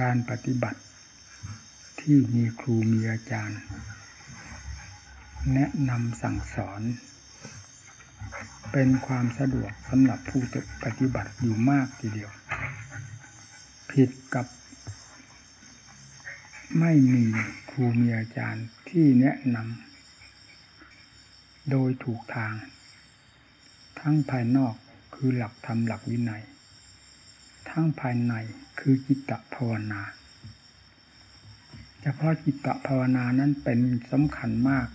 การปฏิบัติที่มีครูมีอาจารย์ แนะนำสั่งสอน เป็นความสะดวกสำหรับผู้ปฏิบัติอยู่มากทีเดียว ผิดกับไม่มีครูมีอาจารย์ที่แนะนำโดยถูกทาง ทั้งภายนอกคือหลักธรรมหลักวินัย ทั้งภายใน คือจิตตภาวนาเฉพาะจิตตภาวนานั้นเป็นสำคัญมาก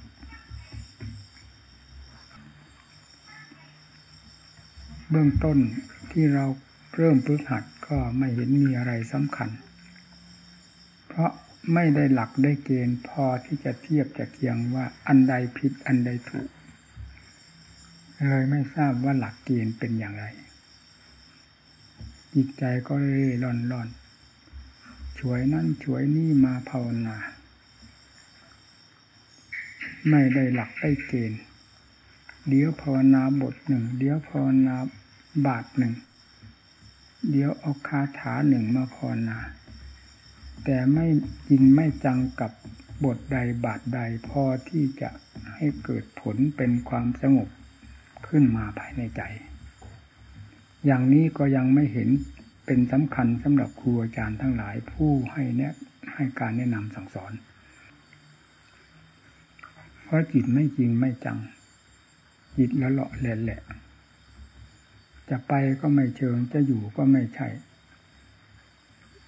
เบื้องต้นที่เราเริ่มฝึกหัดก็ไม่เห็นมีอะไรสำคัญ เพราะไม่ได้หลักได้เกณฑ์พอที่จะเทียบจะเคียงว่าอันใดผิดอันใดถูก เลยไม่ทราบว่าหลักเกณฑ์เป็นอย่างไร จิตใจก็เร่ร่อนร่อนช่วยนั่นช่วยนี่มาภาวนา ไม่ได้หลักได้เกณฑ์เดี๋ยวภาวนาบทหนึ่ง เดี๋ยวภาวนาบาทหนึ่ง เดี๋ยวเอาคาถาหนึ่งมาภาวนา แต่ไม่จริงไม่จังกับบทใดบาทใดพอที่จะให้เกิดผลเป็นความสงบขึ้นมาภายในใจ อย่างนี้ก็ยังไม่เห็นเป็นสำคัญสำหรับครูอาจารย์ทั้งหลายผู้ให้แนะให้การแนะนำสั่งสอน เพราะจิตไม่จริงไม่จัง จิตละเลาะแหละแหละ จะไปก็ไม่เชิงจะอยู่ก็ไม่ใช่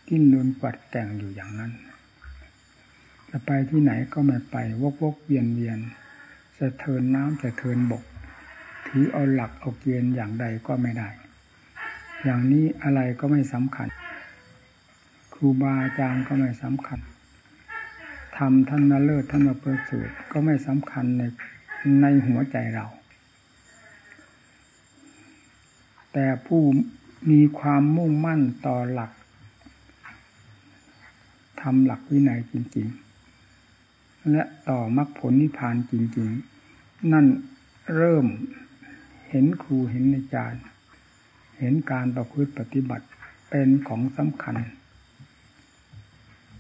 กินนนปัดแต่งอยู่อย่างนั้น จะไปที่ไหนก็ไม่ไป วกวกเวียนเวียนสะเทินน้ำสะเทินบก ถือเอาหลักเอาเกณฑ์อย่างใดก็ไม่ได้ อย่างนี้อะไรก็ไม่สำคัญ ครูบาอาจารย์ก็ไม่สำคัญทำท่านมาเลิศท่านมาเประเสริฐก็ไม่สำคัญในในหัวใจเรา แต่ผู้มีความมุ่งมั่นต่อหลักทำหลักวินัยจริง ๆ และต่อมรรคผลนิพพานจริง ๆ นั่นเริ่มเห็นครูเห็นอาจารย์ เห็นการประพฤติปฏิบัติเป็นของสำคัญ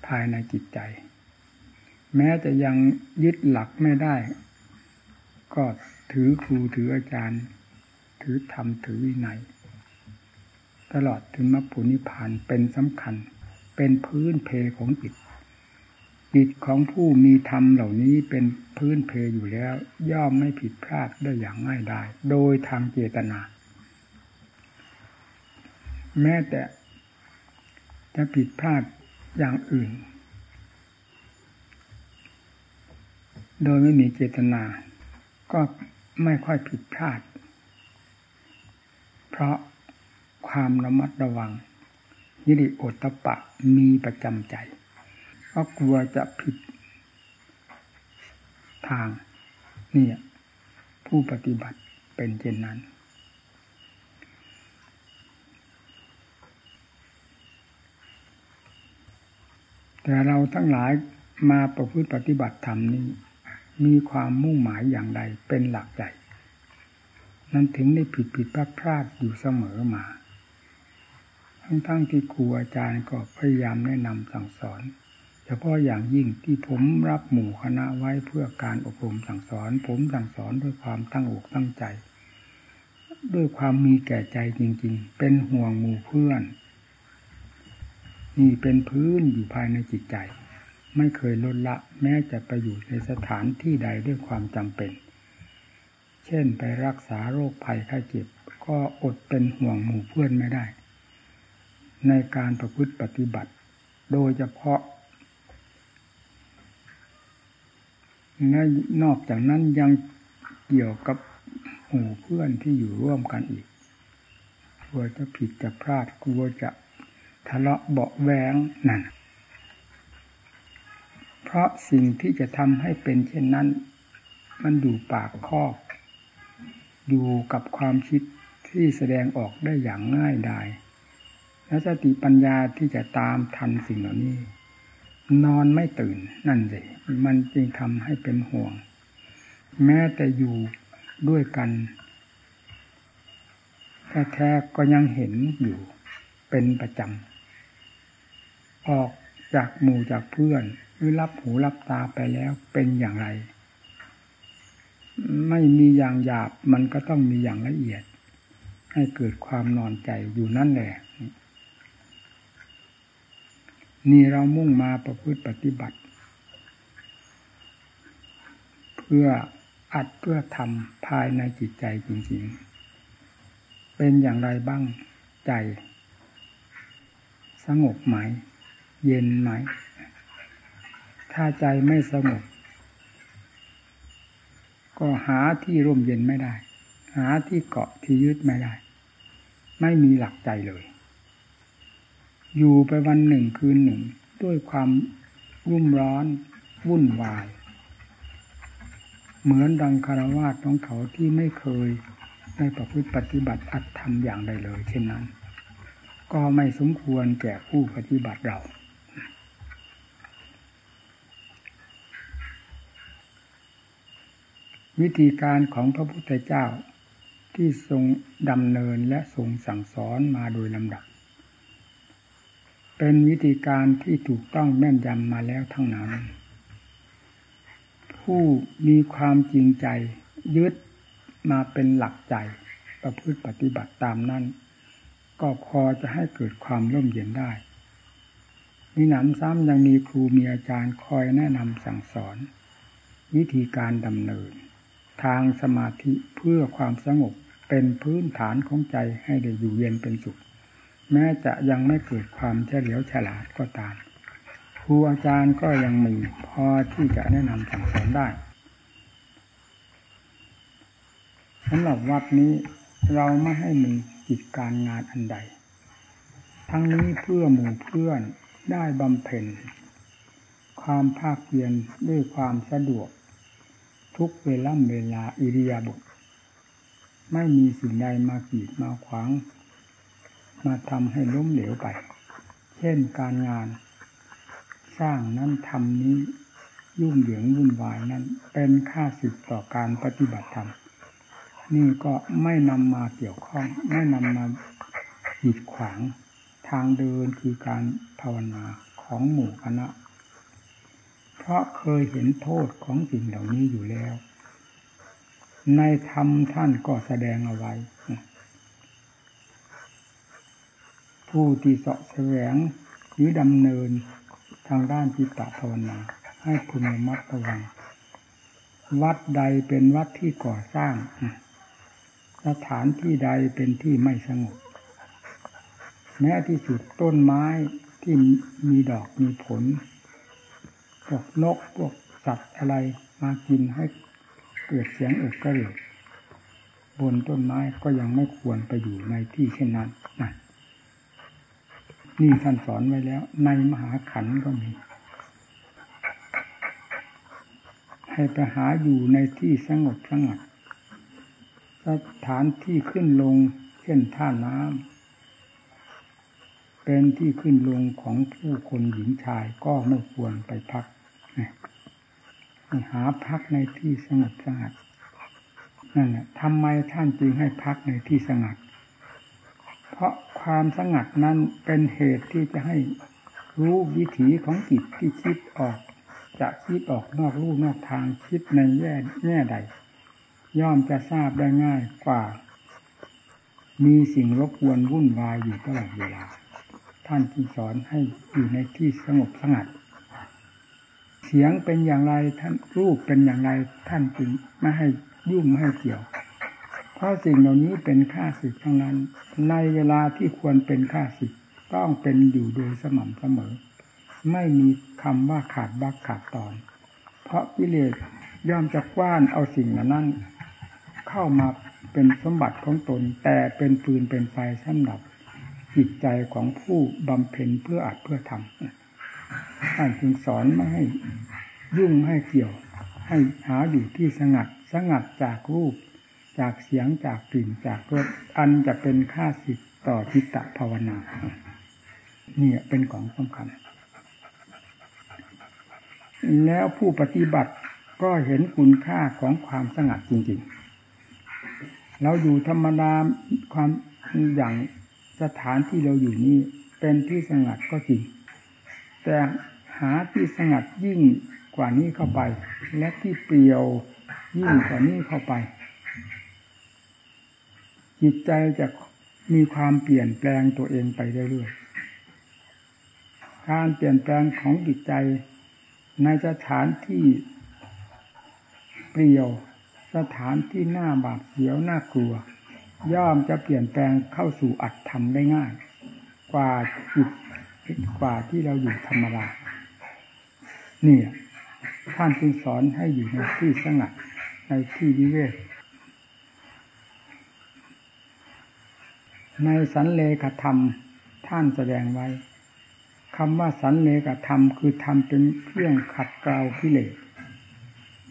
ภายในจิตใจ แม้จะยังยึดหลักไม่ได้ ก็ถือครูถืออาจารย์ ถือธรรมถือวินัย ตลอดถึงมรรคผลนิพพานเป็นสำคัญ เป็นพื้นเพของจิตจิตของผู้มีธรรมเหล่านี้เป็นพื้นเพอยู่แล้ว ย่อมไม่ผิดพลาดได้อย่างง่ายดายโดยทางเจตนา แม้แต่จะผิดพลาดอย่างอื่น โดยไม่มีเจตนา ก็ไม่ค่อยผิดพลาด เพราะความระมัดระวังยิริโอตปะมีประจำใจเพราะกลัวจะผิดทางนี่ผู้ปฏิบัติเป็นเช่นนั้น แต่เราทั้งหลายมาประพฤติปฏิบัติธรรมนี้ มีความมุ่งหมายอย่างใดเป็นหลักใจนั้นถึงได้ผิดผิดพลาดพลาดอยู่เสมอมา ทั้งๆทที่ครูอาจารย์ก็พยายามแนะนำสั่งสอน เฉพาะอย่างยิ่งที่ผมรับหมู่คณะไว้เพื่อการอบรมสั่งสอน ผมสั่งสอนด้วยความตั้งอกตั้งใจ ด้วยความมีแก่ใจจริง ๆ เป็นห่วงหมู่เพื่อน นี่เป็นพื้นอยู่ภายในจิตใจ ไม่เคยลดละ แม้จะไปอยู่ในสถานที่ใดด้วยความจำเป็น เช่นไปรักษาโรคภัยไข้เจ็บ ก็อดเป็นห่วงหมู่เพื่อนไม่ได้ ในการประพฤติปฏิบัติ โดยเฉพาะและนอกจากนั้นยังเกี่ยวกับหมู่เพื่อนที่อยู่ร่วมกันอีก กลัวจะผิดจะพลาดกลัวจะ ทะเลาะเบาแวงนั่น เพราะสิ่งที่จะทำให้เป็นเช่นนั้น มันอยู่ปากคอก อยู่กับความคิดที่แสดงออกได้อย่างง่ายดาย และสติปัญญาที่จะตามทันสิ่งเหล่านี้ นอนไม่ตื่นนั่นสิมันจึงทำให้เป็นห่วง แม้แต่อยู่ด้วยกันแท้ๆก็ยังเห็นอยู่เป็นประจำ ออกจากหมู่จากเพื่อนหรือรับหูรับตาไปแล้วเป็นอย่างไร ไม่มีอย่างหยาบมันก็ต้องมีอย่างละเอียด ให้เกิดความนอนใจอยู่นั่นแหละนี่เรามุ่งมาประพฤติปฏิบัติ เพื่ออัดเพื่อทำภายในจิตใจจริงๆ เป็นอย่างไรบ้างใจ สงบไหม เย็นไหม ถ้าใจไม่สงบ ก็หาที่ร่มเย็นไม่ได้ หาที่เกาะที่ยึดไม่ได้ ไม่มีหลักใจเลย อยู่ไปวันหนึ่งคืนหนึ่ง ด้วยความรุ่มร้อน วุ่นวาย เหมือนดังคารวาสของเขาที่ไม่เคยได้ประพฤติปฏิบัติอัตธรรมอย่างใดเลย เช่นนั้น ก็ไม่สมควรแก่ผู้ปฏิบัติเรา วิธีการของพระพุทธเจ้า ที่ทรงดำเนินและทรงสั่งสอนมาโดยลำดับ เป็นวิธีการที่ถูกต้องแม่นยำมาแล้วทั้งนั้น ผู้มีความจริงใจยึดมาเป็นหลักใจประพฤติปฏิบัติตามนั้น ก็พอจะให้เกิดความร่มเย็นได้มีหนำซ้ำยังมีครูมีอาจารย์คอยแนะนำสั่งสอน วิธีการดำเนิน ทางสมาธิเพื่อความสงบเป็นพื้นฐานของใจให้ได้อยู่เย็นเป็นสุข แม้จะยังไม่เกิดความเฉลียวฉลาดก็ตามครูอาจารย์ก็ยังมีพอที่จะแนะนำสั่งสอนได้สำหรับวัดนี้เราไม่ให้มีกิจการงานอันใด ทั้งนี้เพื่อหมู่เพื่อนได้บำเพ็ญความภาคเพียรด้วยความสะดวก ทุกเวลาเวลาอิริยาบถไม่มีสิ่งใดมากีดมาขวาง มาทำให้ล้มเหลวไป เช่นการงาน สร้างนั้นทำนี้ยุ่งเหยิงวุ่นวายนั้น เป็นค่าสิทต่อการปฏิบัติธรรมนี่ก็ไม่นำมาเกี่ยวข้อง ไม่นำมาหิดขวางทางเดินคือการภาวนาของหมู่คณะ เพราะเคยเห็นโทษของสิ่งเหล่านี้อยู่แล้ว ในธรรมท่านก็แสดงเอาไว้ ผู้ที่เสาะแสวงหรือดำเนินทางด้านจิตตภาวนาให้คุณมัตระวัง วัดใดเป็นวัดที่ก่อสร้าง สถานที่ใดเป็นที่ไม่สงบ แม้ที่สุดต้นไม้ที่มีดอกมีผล พวกนกพวกสัตว์อะไรมากินให้เกิดเสียงเอกกระเริกบนต้นไม้ก็ยังไม่ควรไปอยู่ในที่เช่นนั้นนะนี่ท่านสอนไว้แล้ว ในมหาขันก็มี ให้ไปหาอยู่ในที่สงบสงัดสถานที่ขึ้นลงเช่นท่าน้ำเป็นที่ขึ้นลงของผู้คนหญิงชายก็ไม่ควรไปพัก หาพักในที่สงบสงัดนั่นแหละทำไมท่านจึงให้พักในที่สงัด เพราะความสงัดนั้นเป็นเหตุที่จะให้รู้วิถีของจิตที่คิดออก จะคิดออกนอกรูนอกทางคิดในแง่แง่ใด ย่อมจะทราบได้ง่ายกว่า มีสิ่งรบกวนวุ่นวายอยู่ตลอดเวลา ท่านที่สอนให้อยู่ในที่สงบสงัด เสียงเป็นอย่างไรท่านรูปเป็นอย่างไรท่านจึงไม่ให้ยุ่งไม่ให้เกี่ยว เพราะสิ่งเหล่านี้เป็นค่าสิทธิ์ทั้งนั้น ในเวลาที่ควรเป็นค่าสิทธิ์ต้องเป็นอยู่โดยสม่ำเสมอ ไม่มีคำว่าขาดบักขาดตอน เพราะกิเลสย่อมจะกว้านเอาสิ่งเหล่านั้น เข้ามาเป็นสมบัติของตน แต่เป็นปืนเป็นไฟสำหรับจิตใจของผู้บำเพ็ญเพื่ออัดเพื่อทำ ท่านจึงสอนไม่ให้ยุ่งให้เกี่ยว ให้หาอยู่ที่สงัด สงัดจากรูป จากเสียงจากกลิ่นจากรสอันจะเป็นค่าสิทธิ์ต่อจิตตภาวนาเนี่ยเป็นของสำคัญ แล้วผู้ปฏิบัติก็เห็นคุณค่าของความสงัดจริงๆ เราอยู่ธรรมดาความอย่างสถานที่เราอยู่นี้เป็นที่สงัดก็จริง แต่หาที่สงัดยิ่งกว่านี้เข้าไป และที่เปลี่ยวยิ่งกว่านี้เข้าไป จิตใจจะมีความเปลี่ยนแปลงตัวเองไปเรื่อยๆการเปลี่ยนแปลงของจิตใจในสถานที่เปลี่ยวสถานที่หน้าบาดเสียวน่ากลัว ย่อมจะเปลี่ยนแปลงเข้าสู่อัตธรรมได้ง่าย กว่าจิต กว่าที่เราอยู่ธรรมดานี่ท่านจึงสอนให้อยู่ในที่สงัดในที่วิเวกในสันเลขธรรมท่านแสดงไว้คำว่าสันเลขธรรมคือทำเป็นเครื่องขัดเกลากิเลส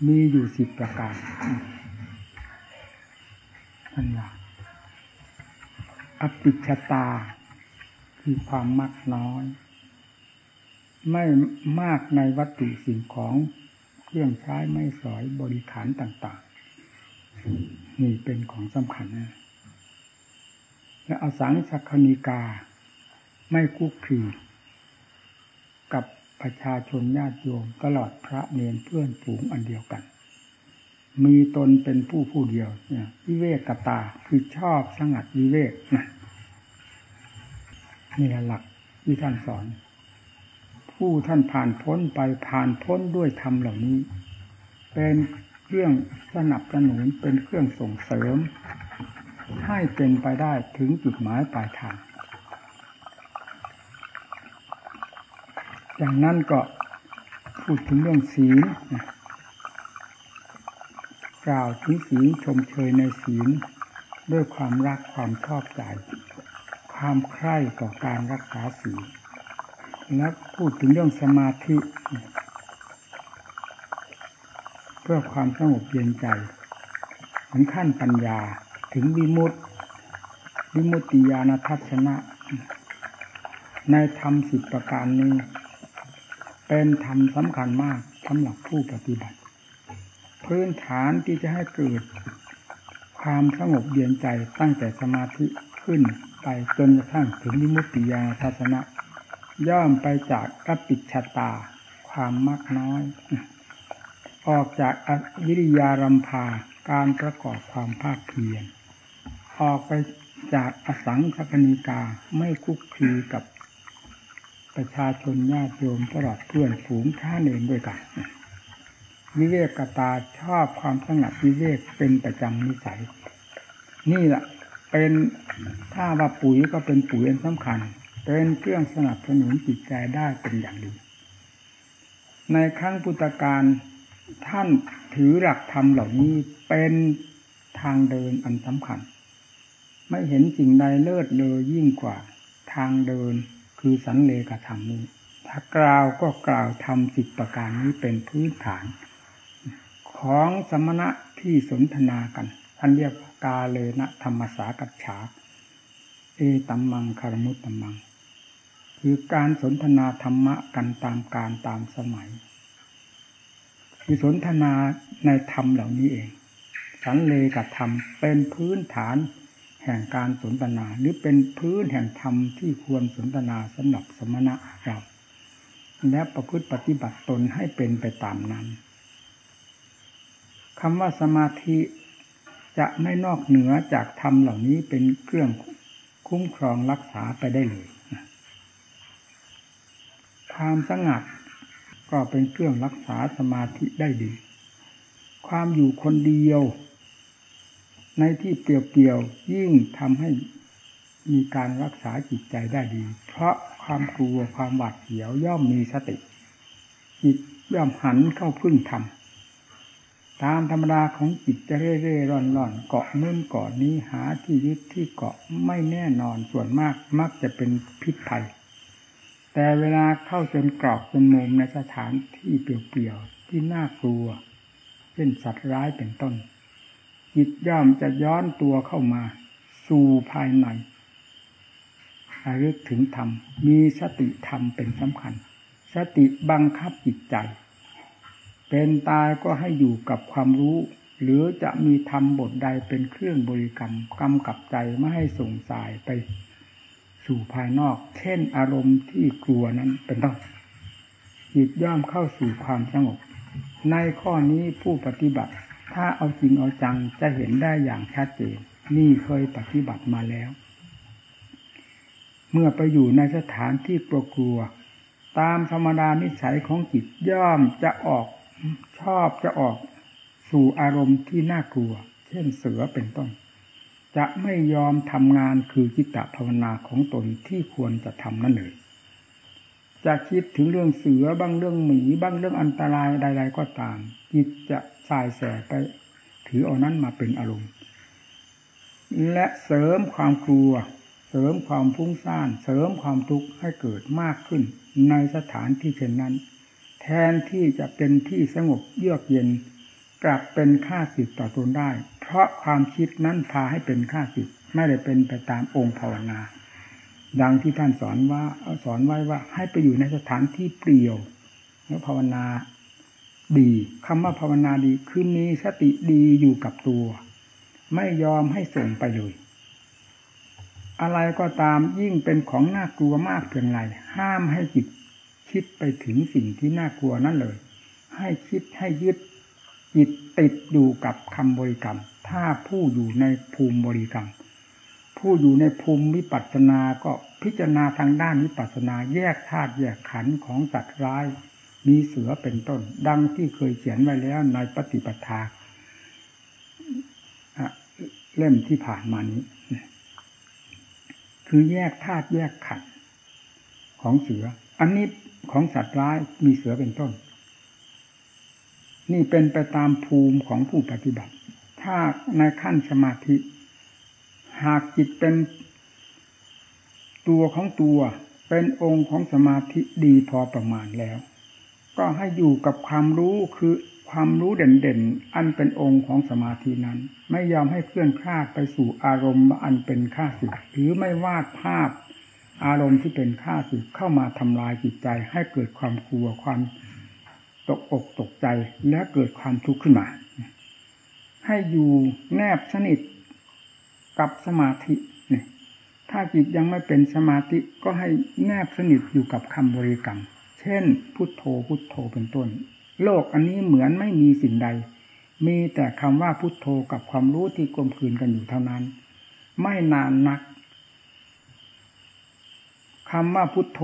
มีอยู่สิบประการท่นว่าอปิชตา คือความมักน้อย ไม่มากในวัตถุสิ่งของเครื่องใช้ไม่สอยบริขารต่าง ๆ นี่เป็นของสำคัญนะและอสังสักนิกา ไม่คุกคีกับประชาชนญาติโยมตลอดพระเนรเพื่อนฝูงอันเดียวกัน มีตนเป็นผู้ผู้เดียวเนี่ยวิเวกกตาคือชอบสงัดวิเวกนะ นี่แหลักที่ท่านสอน ผู้ท่านผ่านพ้นไปผ่านพ้นด้วยธรรมเหล่านี้ เป็นเครื่องสนับสนุนเป็นเครื่องส่งเสริม ให้เป็นไปได้ถึงจุดหมายปลายทางอย่างนั้นก็พูดถึงเรื่องศีลกล่าวถึงศีลชมเชยในศีลด้วยความรักความชอบใจ ความใคร่ต่อการรักษาศีลและพูดถึงเรื่องสมาธิ เพื่อความสงบเย็นใจ ถึงขั้นปัญญาถึงวิมุตติ วิมุตติญาณทัศนะ ในธรรมสิบประการนี้ เป็นธรรมสำคัญมากสำหรับผู้ปฏิบัติ พื้นฐานที่จะให้เกิดความสงบเย็นใจตั้งแต่สมาธิขึ้น ไปจนกระทั่งถึงนิมุติยาทัศนะ ย่อมไปจากกปิชตา ความมักน้อย ออกจากวิริยารำพาการประกอบความภาคเพียรออกไปจากอสังสกนิกาไม่คุกคีกับประชาชนญาติโยมตลอดเพื่อนฝูงท่านเองด้วยกัน วิเวกตาชอบความสงัดวิเวกเป็นประจำนิสัย นี่แหละ เป็นถ้าว่าปุ๋ยก็เป็นปุ๋ยอันสำคัญ เป็นเครื่องสนับสนุนจิตใจได้เป็นอย่างดี ในครั้งพุทธกาลท่านถือหลักธรรมเหล่านี้เป็นทางเดินอันสำคัญ ไม่เห็นสิ่งใดเลิศเลยยิ่งกว่าทางเดินคือสันเลกธรรมนี้ ถ้ากล่าวก็กล่าวทำสิบประการนี้เป็นพื้นฐาน ของสมณะที่สนทนากันท่านเรียก กาเลนะธรรมสากัจฉา เอตัมมังคารมุตตัมมัง คือการสนทนาธรรมะกันตามการตามสมัย คือสนทนาในธรรมเหล่านี้เอง สันเลกับธรรมเป็นพื้นฐานแห่งการสนทนาหรือเป็นพื้นแห่งธรรมที่ควรสนทนาสำหรับสมณะเราและประพฤติปฏิบัติตนให้เป็นไปตามนั้นคำว่าสมาธิ จะไม่นอกเหนือจากธรรมเหล่านี้เป็นเครื่องคุ้มครองรักษาไปได้เลยความสงัดก็เป็นเครื่องรักษาสมาธิได้ดี ความอยู่คนเดียว ในที่เปลี่ยวๆยิ่งทำให้มีการรักษาจิตใจได้ดี เพราะความกลัวความหวาดเสียวย่อมมีสติ จิตย่อมหันเข้าพึ่งธรรม ตามธรรมดาของจิตจะเร่เร่ร่อนร่อนเกาะนู่นเกาะนี้หาที่ยึดที่เกาะไม่แน่นอนส่วนมากมักจะเป็นพิษภัย แต่เวลาเข้าจนกรอบจนมุมในสถานที่เปลี่ยวๆที่น่ากลัวเช่นสัตว์ร้ายเป็นต้น จิตย่อมจะย้อนตัวเข้ามา สู่ภายในระลึกถึงธรรม มีสติธรรมเป็นสำคัญ สติบังคับจิตใจ เป็นตายก็ให้อยู่กับความรู้ หรือจะมีธรรมบทใดเป็นเครื่องบริกรรมกำกับใจไม่ให้ส่งสายไปสู่ภายนอก เช่นอารมณ์ที่กลัวนั้นเป็นต้นจิตย่อมเข้าสู่ความสงบ ในข้อนี้ผู้ปฏิบัติ ถ้าเอาจริงเอาจังจะเห็นได้อย่างชัดเจนนี่เคยปฏิบัติมาแล้ว เมื่อไปอยู่ในสถานที่กลัวตามธรรมดานิสัยของจิตย่อมจะออก ชอบจะออกสู่อารมณ์ที่น่ากลัว เช่นเสือเป็นต้น จะไม่ยอมทำงานคือจิตตภาวนาของตนที่ควรจะทำนั่นเลยจะคิดถึงเรื่องเสือบ้างเรื่องหมีบ้างเรื่องอันตรายใด ๆ ก็ตาม จิตจะสายแสไปถือเอานั้นมาเป็นอารมณ์ และเสริมความกลัว เสริมความฟุ้งซ่าน เสริมความทุกข์ให้เกิดมากขึ้นในสถานที่เช่นนั้น แทนที่จะเป็นที่สงบเยือกเย็น กลับเป็นค่าสิทธิ์ต่อตนได้ เพราะความคิดนั้นพาให้เป็นค่าสิทธิ์ไม่ได้เป็นไปตามองค์ภาวนา ดังที่ท่านสอนว่าสอนไว้ว่าให้ไปอยู่ในสถานที่เปลี่ยว แล้วภาวนาดีคำว่าภาวนาดีคือมีสติดีอยู่กับตัว ไม่ยอมให้ส่งไปเลย อะไรก็ตามยิ่งเป็นของน่ากลัวมากเพียงไรห้ามให้จิต คิดไปถึงสิ่งที่น่ากลัวนั่นเลย ให้คิดให้ยึดจิตติดอยู่กับคำบริกรรม ถ้าผู้อยู่ในภูมิบริกรรม ผู้อยู่ในภูมิวิปัสสนา ก็พิจารณาทางด้านวิปัสสนาแยกธาตุแยกขันธ์ของสัตว์ร้าย มีเสือเป็นต้น ดังที่เคยเขียนไว้แล้วในปฏิปทาเล่มที่ผ่านมานี้ คือแยกธาตุแยกขันของเสือ อันนี้ ของสัตว์ร้ายมีเสือเป็นต้น นี่เป็นไปตามภูมิของผู้ปฏิบัติ ถ้าในขั้นสมาธิ หากจิตเป็นตัวของตัวเป็นองค์ของสมาธิดีพอประมาณแล้ว ก็ให้อยู่กับความรู้คือความรู้เด่นๆ อันเป็นองค์ของสมาธินั้น ไม่ยอมให้เคลื่อนคลาดไปสู่อารมณ์อันเป็นข้าศึกหรือไม่วาดภาพ อารมณ์ที่เป็นข้าศึกเข้ามาทำลายจิตใจ ให้เกิดความกลัวความตกอกตกใจและเกิดความทุกข์ขึ้นมา ให้อยู่แนบสนิทกับสมาธิเนี่ยถ้าจิตยังไม่เป็นสมาธิก็ให้แนบสนิทอยู่กับคำบริกรรม เช่น พุทโธพุทโธเป็นต้น โลกอันนี้เหมือนไม่มีสิ่งใด มีแต่คำว่าพุทโธกับความรู้ที่กลมกลืนกันอยู่เท่านั้น ไม่นานนัก คำว่าพุทโธ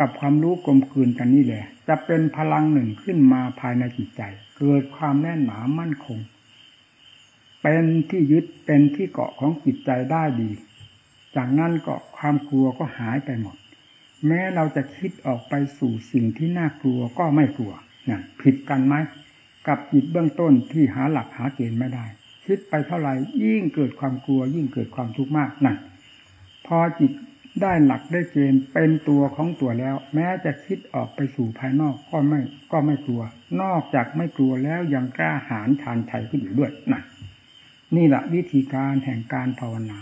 กับความรู้กลมกลืนกันนี่แหละ จะเป็นพลังหนึ่งขึ้นมาภายในจิตใจ เกิดความแน่นหนามั่นคง เป็นที่ยึดเป็นที่เกาะของจิตใจได้ดี จากนั้นก็ความกลัวก็หายไปหมด แม้เราจะคิดออกไปสู่สิ่งที่น่ากลัวก็ไม่กลัวนะผิดกันไหมกับจิตเบื้องต้นที่หาหลักหาเกณฑ์ไม่ได้ คิดไปเท่าไหร่ยิ่งเกิดความกลัว ยิ่งเกิดความทุกข์มากนั่นพอจิต ได้หลักได้เกณฑ์เป็นตัวของตัวแล้ว แม้จะคิดออกไปสู่ภายนอกก็ไม่ก็ไม่กลัว นอกจากไม่กลัวแล้วยังกล้าหาญชานชัยขึ้นอยู่ด้วยนั่นนี่แหละวิธีการแห่งการภาวนา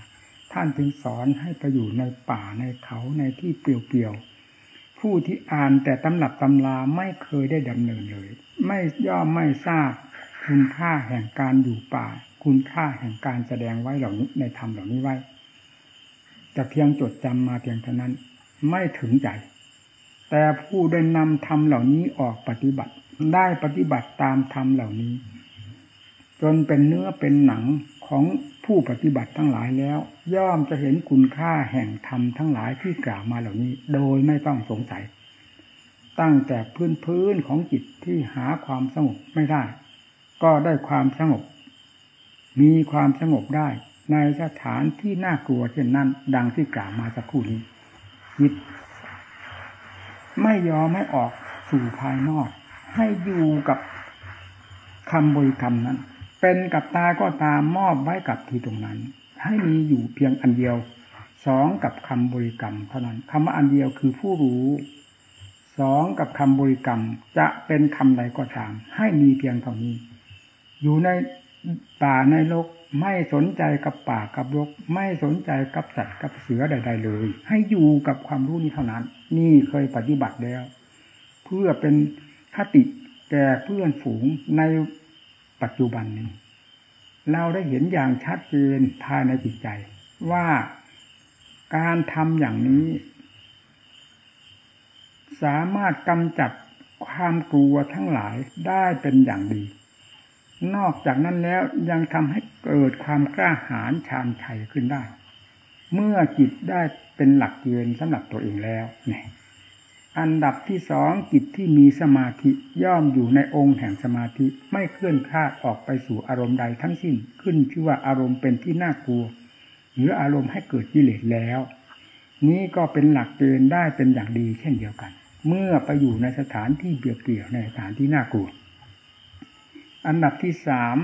ท่านถึงสอนให้ไปอยู่ในป่าในเขาในที่เปลี่ยวผู้ที่อ่านแต่ตำหรับตำราไม่เคยได้ดำเนินเลย ไม่ย่อมไม่ทราบคุณค่าแห่งการอยู่ป่า คุณค่าแห่งการแสดงไว้เหล่านี้ในธรรมเหล่านี้ไว้ แต่เพียงจดจำมาเพียงเท่านั้น ไม่ถึงใจ แต่ผู้ได้นำธรรมเหล่านี้ออกปฏิบัติ ได้ปฏิบัติตามธรรมเหล่านี้ จนเป็นเนื้อเป็นหนังของผู้ปฏิบัติทั้งหลายแล้ว ย่อมจะเห็นคุณค่าแห่งธรรมทั้งหลายที่กล่าวมาเหล่านี้ โดยไม่ต้องสงสัย ตั้งแต่พื้นพื้นของจิตที่หาความสงบไม่ได้ ก็ได้ความสงบ มีความสงบได้ ในสถานที่น่ากลัวเช่นนั้น ดังที่กล่าวมาสักครู่นี้จิตไม่ยอมไม่ออกสู่ภายนอก ให้อยู่กับคำบริกรรมนั้น เป็นกับตาก็ตามมอบไว้กับที่ตรงนั้น ให้มีอยู่เพียงอันเดียวสองกับคำบริกรรมเท่านั้นคำว่าอันเดียวคือผู้รู้สองกับคำบริกรรมจะเป็นคำใดก็ตาม ให้มีเพียงเท่านี้ อยู่ในป่าในโลก ไม่สนใจกับป่ากับโลกไม่สนใจกับสัตว์กับเสือใด ๆ เลย ให้อยู่กับความรู้นี้เท่านั้น นี่เคยปฏิบัติแล้ว เพื่อเป็นคติแก่เพื่อนฝูงในปัจจุบันนี้ เราได้เห็นอย่างชัดเจนภายในจิตใจ ว่าการทำอย่างนี้ สามารถกำจัดความกลัวทั้งหลายได้เป็นอย่างดี นอกจากนั้นแล้วยังทำให้เกิดความกล้าหาญชาญชัยขึ้นได้ เมื่อจิตได้เป็นหลักเกณฑ์สำหรับตัวเองแล้วเนี่ยอันดับที่สองจิตที่มีสมาธิย่อมอยู่ในองค์แห่งสมาธิไม่เคลื่อนคลาดออกไปสู่อารมณ์ใดทั้งสิ้นขึ้นชื่อว่าอารมณ์เป็นที่น่ากลัว หรืออารมณ์ให้เกิดกิเลสแล้ว นี้ก็เป็นหลักเกณฑ์ได้เป็นอย่างดีเช่นเดียวกัน เมื่อไปอยู่ในสถานที่เบียดเกี่ยวในสถานที่น่ากลัว อันดับที่สาม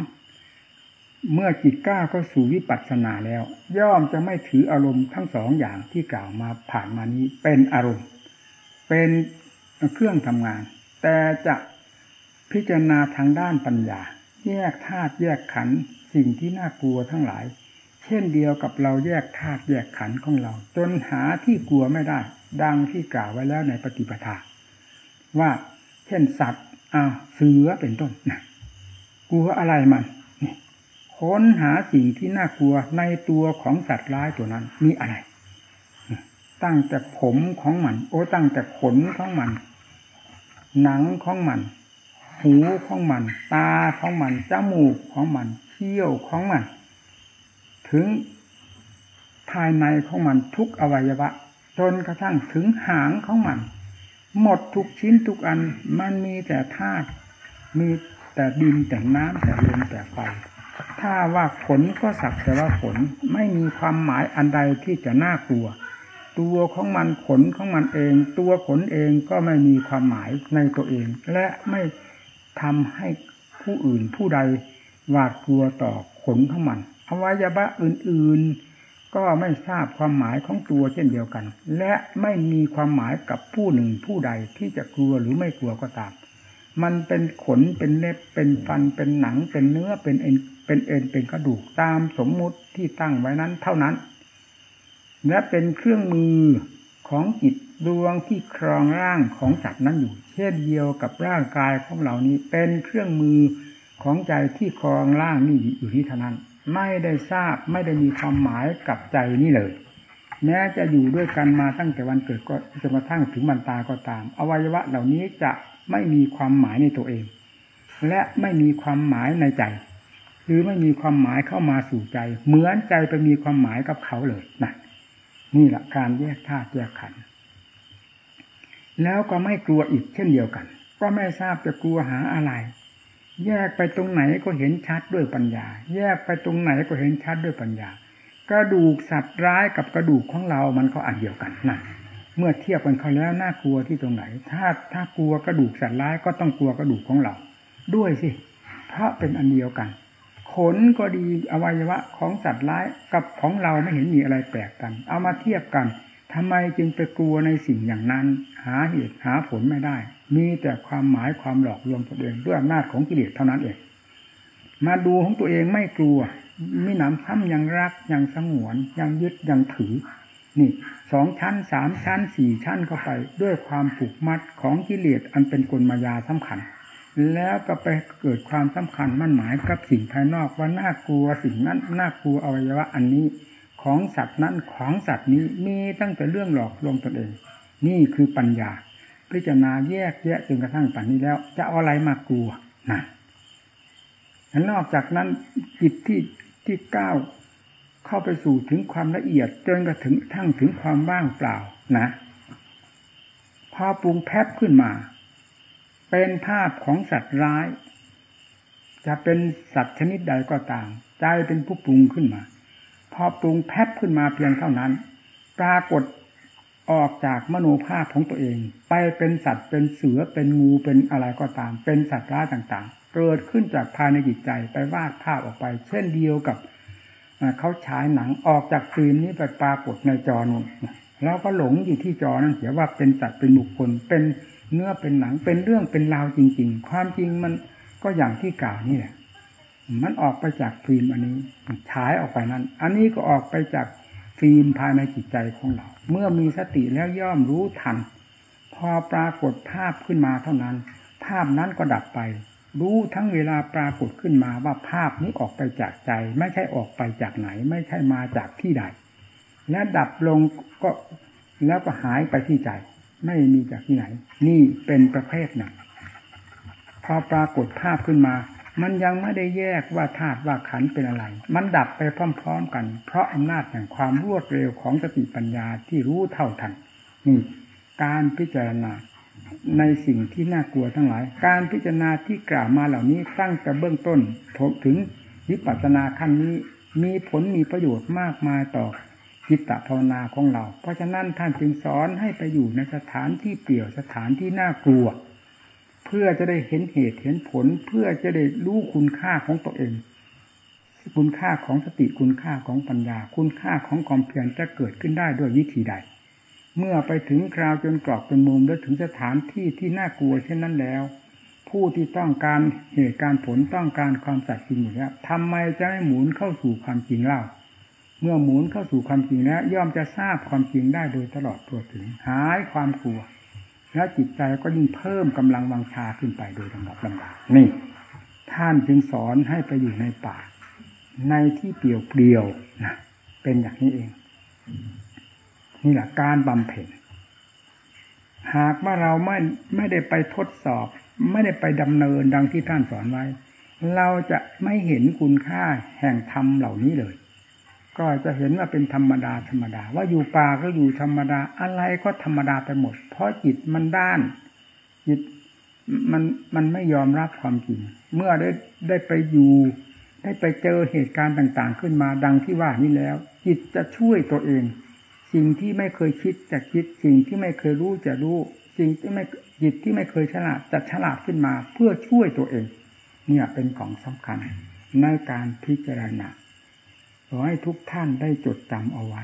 เมื่อจิตก้าวเข้าสู่วิปัสสนาแล้ว ย่อมจะไม่ถืออารมณ์ทั้งสองอย่างที่กล่าวมาผ่านมานี้เป็นอารมณ์ เป็นเครื่องทำงาน แต่จะพิจารณาทางด้านปัญญา แยกธาตุแยกขันธ์สิ่งที่น่ากลัวทั้งหลาย เช่นเดียวกับเราแยกธาตุแยกขันธ์ของเรา จนหาที่กลัวไม่ได้ ดังที่กล่าวไว้แล้วในปฏิปทา ว่าเช่นสัตว์อ้าวเสือเป็นต้นนะ กลัวอะไรมันค้นหาสิ่งที่น่ากลัวในตัวของสัตว์ร้ายตัวนั้น มีอะไร ตั้งแต่ผมของมัน โอ้ตั้งแต่ขนของมัน หนังของมัน หูของมัน ตาของมัน จมูกของมันเขี้ยวของมัน ถึงภายในของมันทุกอวัยวะ จนกระทั่งถึงหางของมัน หมดทุกชิ้นทุกอันมันมีแต่ธาตุมี แต่ดินแต่น้ำแต่ลมแต่ไฟถ้าว่าขนก็สักแต่ว่าขนไม่มีความหมายอันใดที่จะน่ากลัว ตัวของมันขนของมันเอง ตัวขนเองก็ไม่มีความหมายในตัวเอง และไม่ทำให้ผู้อื่นผู้ใดหวาดกลัวต่อขนของมันอวัยวะอื่นๆ ก็ไม่ทราบความหมายของตัวเช่นเดียวกัน และไม่มีความหมายกับผู้หนึ่งผู้ใดที่จะกลัวหรือไม่กลัวก็ตาม มันเป็นขนเป็นเล็บเป็นฟันเป็นหนังเป็นเนื้อเป็นเอ็นเป็นเอ็นเป็นกระดูกตามสมมุติที่ตั้งไว้นั้นเท่านั้น และเป็นเครื่องมือของจิตดวงที่ครองร่างของสัตว์นั้นอยู่ เช่นเดียวกับร่างกายของเหล่านี้เป็นเครื่องมือของใจที่ครองร่างนี่อยู่ที่เท่านั้น ไม่ได้ทราบไม่ได้มีความหมายกับใจนี่เลย แม้จะอยู่ด้วยกันมาตั้งแต่วันเกิดก็จนกระทั่งถึงบรรตาก็ตาม อวัยวะเหล่านี้จะ ไม่มีความหมายในตัวเอง และไม่มีความหมายในใจ หรือไม่มีความหมายเข้ามาสู่ใจ เหมือนใจไปมีความหมายกับเขาเลยนะนี่แหละการแยกธาตุแยกขันธ์แล้วก็ไม่กลัวอีกเช่นเดียวกัน ก็ไม่ทราบจะกลัวหาอะไร แยกไปตรงไหนก็เห็นชัดด้วยปัญญา แยกไปตรงไหนก็เห็นชัดด้วยปัญญากระดูกสัตว์ร้ายกับกระดูกของเรามันก็อันเดียวกันนะ เมื่อเทียบกันเขาแล้วน่ากลัวที่ตรงไหน ถ้าถ้ากลัวกระดูกสัตว์ร้ายก็ต้องกลัวกระดูกของเรา ด้วยสิเพราะเป็นอันเดียวกัน ขนก็ดีอวัยวะของสัตว์ร้ายกับของเราไม่เห็นมีอะไรแปลกกัน เอามาเทียบกันทำไมจึงไปกลัวในสิ่งอย่างนั้น หาเหตุหาผลไม่ได้ มีแต่ความหมายความหลอกลวงตัวเองด้วยอำนาจของกิเลสเท่านั้นเองมาดูของตัวเองไม่กลัว ไมีหนำซ้ำยังรักยังสงวนยังยึดยังถือ นี่สองชั้นสามชั้นสี่ชั้นเข้าไป ด้วยความผูกมัดของกิเลสอันเป็นกลมายาสำคัญ แล้วก็ไปเกิดความสำคัญมั่นหมายกับสิ่งภายนอกว่าน่ากลัวสิ่งนั้นน่ากลัวอวัยวะอันนี้ของสัตว์นั้นของสัตว์นี้มีตั้งแต่เรื่องหลอกลวงตนเอง นี่คือปัญญา พิจารณาแยกแยะจนกระทั่งปัจนี้แล้ว จะเอาอะไรมากลัวนะนอกจากนั้นจิตที่ที่ก้าว เข้าไปสู่ถึงความละเอียดจนกระถึงทั้งถึงความว่างเปล่านะพอปรุงแพบขึ้นมา เป็นภาพของสัตว์ร้าย จะเป็นสัตว์ชนิดใดก็ตาม ใจเป็นผู้ปรุงขึ้นมา พอปรุงแพบขึ้นมาเพียงเท่านั้น ปรากฏออกจากมโนภาพของตัวเอง ไปเป็นสัตว์เป็นเสือเป็นงูเป็นอะไรก็ตาม เป็นสัตว์ร้ายต่างๆ เกิดขึ้นจากภายในจิตใจไปวาดภาพออกไป เช่นเดียวกับ เขาฉายหนังออกจากฟิล์มนี้ไปปรากฏในจอนู้นแล้วก็หลงอยู่ที่จอนั้นเสียว่าเป็นสัตว์เป็นบุคคลเป็นเนื้อเป็นหนังเป็นเรื่องเป็นราวจริง ๆ ความจริงมันก็อย่างที่กล่าวนี่แหละมันออกไปจากฟิล์มอันนี้ฉายออกไปนั้น อันนี้ก็ออกไปจากฟิล์มภายในจิตใจของเรา เมื่อมีสติแล้วย่อมรู้ทัน พอปรากฏภาพขึ้นมาเท่านั้น ภาพนั้นก็ดับไป รู้ทั้งเวลาปรากฏขึ้นมาว่าภาพนี้ออกไปจากใจ ไม่ใช่ออกไปจากไหน ไม่ใช่มาจากที่ใด และดับลงก็แล้วก็หายไปที่ใจ ไม่มีจากที่ไหน นี่เป็นประเภทหนึ่งพอปรากฏภาพขึ้นมา มันยังไม่ได้แยกว่าธาตุว่าขันเป็นอะไร มันดับไปพร้อมๆกัน เพราะอำนาจแห่งความรวดเร็วของสติปัญญาที่รู้เท่าทันนี่การพิจารณา ในสิ่งที่น่ากลัวทั้งหลาย การพิจารณาที่กล่าวมาเหล่านี้ตั้งแต่เบื้องต้นถึงวิปัสสนาขั้นนี้มีผลมีประโยชน์มากมายต่อจิตตภาวนาของเรา เพราะฉะนั้นท่านจึงสอนให้ไปอยู่ในสถานที่เปลี่ยวสถานที่น่ากลัว เพื่อจะได้เห็นเหตุเห็นผลเพื่อจะได้รู้คุณค่าของตัวเอง คุณค่าของสติคุณค่าของปัญญา คุณค่าของความเพียรจะเกิดขึ้นได้ด้วยวิธีใด เมื่อไปถึงคราวจนกรอบเป็นมุมและถึงสถานที่ที่น่ากลัวเช่นนั้นแล้ว ผู้ที่ต้องการเหตุการผลต้องการความสัตย์จริงอยู่แล้วทำไมจะไม่หมุนเข้าสู่ความจริงเล่า เมื่อหมุนเข้าสู่ความจริงแล้ว ย่อมจะทราบความจริงได้โดยตลอดตัวถึงหายความกลัว แล้วจิตใจก็ยิ่งเพิ่มกำลังวังชาขึ้นไปโดยลำดับลำดับนี่ท่านจึงสอนให้ไปอยู่ในป่า ในที่เปลี่ยวเปลี่ยวนะเป็นอย่างนี้เอง นี่แหละการบำเพ็ญหากว่าเราไม่ไม่ได้ไปทดสอบ ไม่ได้ไปดำเนินดังที่ท่านสอนไว้ เราจะไม่เห็นคุณค่าแห่งธรรมเหล่านี้เลย ก็จะเห็นว่าเป็นธรรมดาธรรมดา ว่าอยู่ป่าก็อยู่ธรรมดาอะไรก็ธรรมดาไปหมด เพราะจิตมันด้าน จิตมันมันไม่ยอมรับความจริง เมื่อได้ได้ไปอยู่ ได้ไปเจอเหตุการณ์ต่าง ๆ ขึ้นมาดังที่ว่านี้แล้ว จิตจะช่วยตัวเอง สิ่งที่ไม่เคยคิดจะคิด สิ่งที่ไม่เคยรู้จะรู้ สิ่งที่ไม่จิตที่ไม่เคยฉลาดจะฉลาดขึ้นมาเพื่อช่วยตัวเอง เนี่ยเป็นของสำคัญในการพิจารณาขอให้ทุกท่านได้จดจำเอาไว้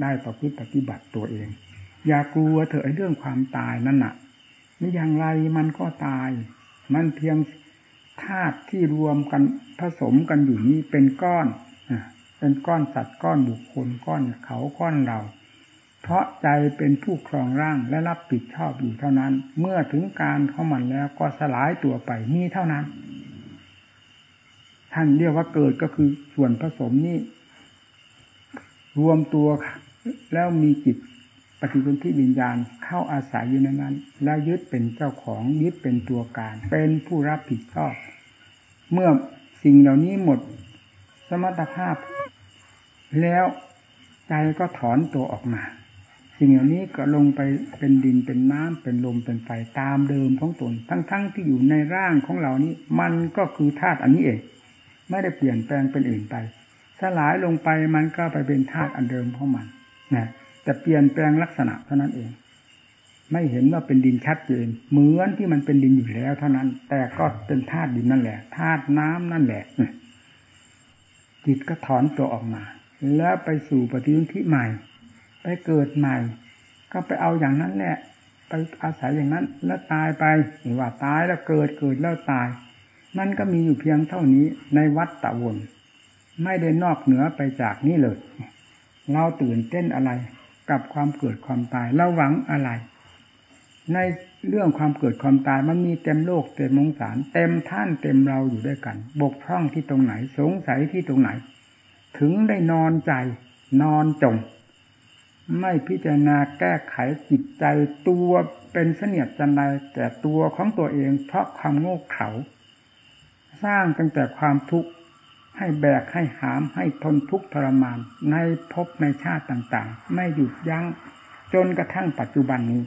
ได้ประพฤติปฏิบัติตัวเอง อย่ากลัวเถอะเรื่องความตายนั่นน่ะไม่อย่างไรมันก็ตาย มันเพียงธาตุที่รวมกันผสมกันอยู่นี้เป็นก้อนเป็นก้อนสัตว์ก้อนบุคคลก้อนเขาก้อนเรา เพราะใจเป็นผู้ครองร่างและรับผิดชอบอยู่เท่านั้น เมื่อถึงการเข้ามันแล้วก็สลายตัวไปมีเท่านั้น ท่านเรียกว่าเกิดก็คือส่วนผสมนี้รวมตัวแล้วมีจิตปฏิบุญที่วิญญาณเข้าอาศัยอยู่ในนั้น แล้วยึดเป็นเจ้าของยึดเป็นตัวการ เป็นผู้รับผิดชอบ เมื่อสิ่งเหล่านี้หมดสมรรถภาพ แล้วใจก็ถอนตัวออกมา สิ่งเหล่านี้ก็ลงไปเป็นดินเป็นน้ำเป็นลมเป็นไฟตามเดิมของตน ทั้งๆทที่อยู่ในร่างของเรานี้ มันก็คือธาตุอันนี้เอง ไม่ได้เปลี่ยนแปลงเป็นอื่นไป สลายลงไปมันก็ไปเป็นธาตุอันเดิมของมันนะแต่เปลี่ยนแปลงลักษณะเท่านั้นเอง ไม่เห็นว่าเป็นดินชัดเจนเหมือนที่มันเป็นดินอยู่แล้วเท่านั้น แต่ก็เป็นธาตุดินนั่นแหละธาตุน้ำนั่นแหละจิตก็ถอนตัวออกมา แล้วไปสู่ปฏิยุทธิใหม่ ไปเกิดใหม่ ก็ไปเอาอย่างนั้นแหละ ไปอาศัยอย่างนั้น แล้วตายไปหรือว่าตายแล้วเกิดเกิดแล้วตาย มันก็มีอยู่เพียงเท่านี้ในวัดตะวนไม่ได้นอกเหนือไปจากนี้เลย เราตื่นเต้นอะไรกับความเกิดความตายเราหวังอะไร ในเรื่องความเกิดความตายมันมีเต็มโลกเต็มมงสาร เต็มท่านเต็มเราอยู่ด้วยกัน บกพร่องที่ตรงไหน สงสัยที่ตรงไหน ถึงได้นอนใจ นอนจม ไม่พิจารณาแก้ไขจิตใจตัวเป็นเสนียดจันไรแต่ตัวของตัวเองเพราะความโง่เขลาสร้างตั้งแต่ความทุกข์ให้แบกให้หามให้ทนทุกข์ทรมาน ในภพในชาติต่างๆ ไม่หยุดยัง้งจนกระทั่งปัจจุบันนี้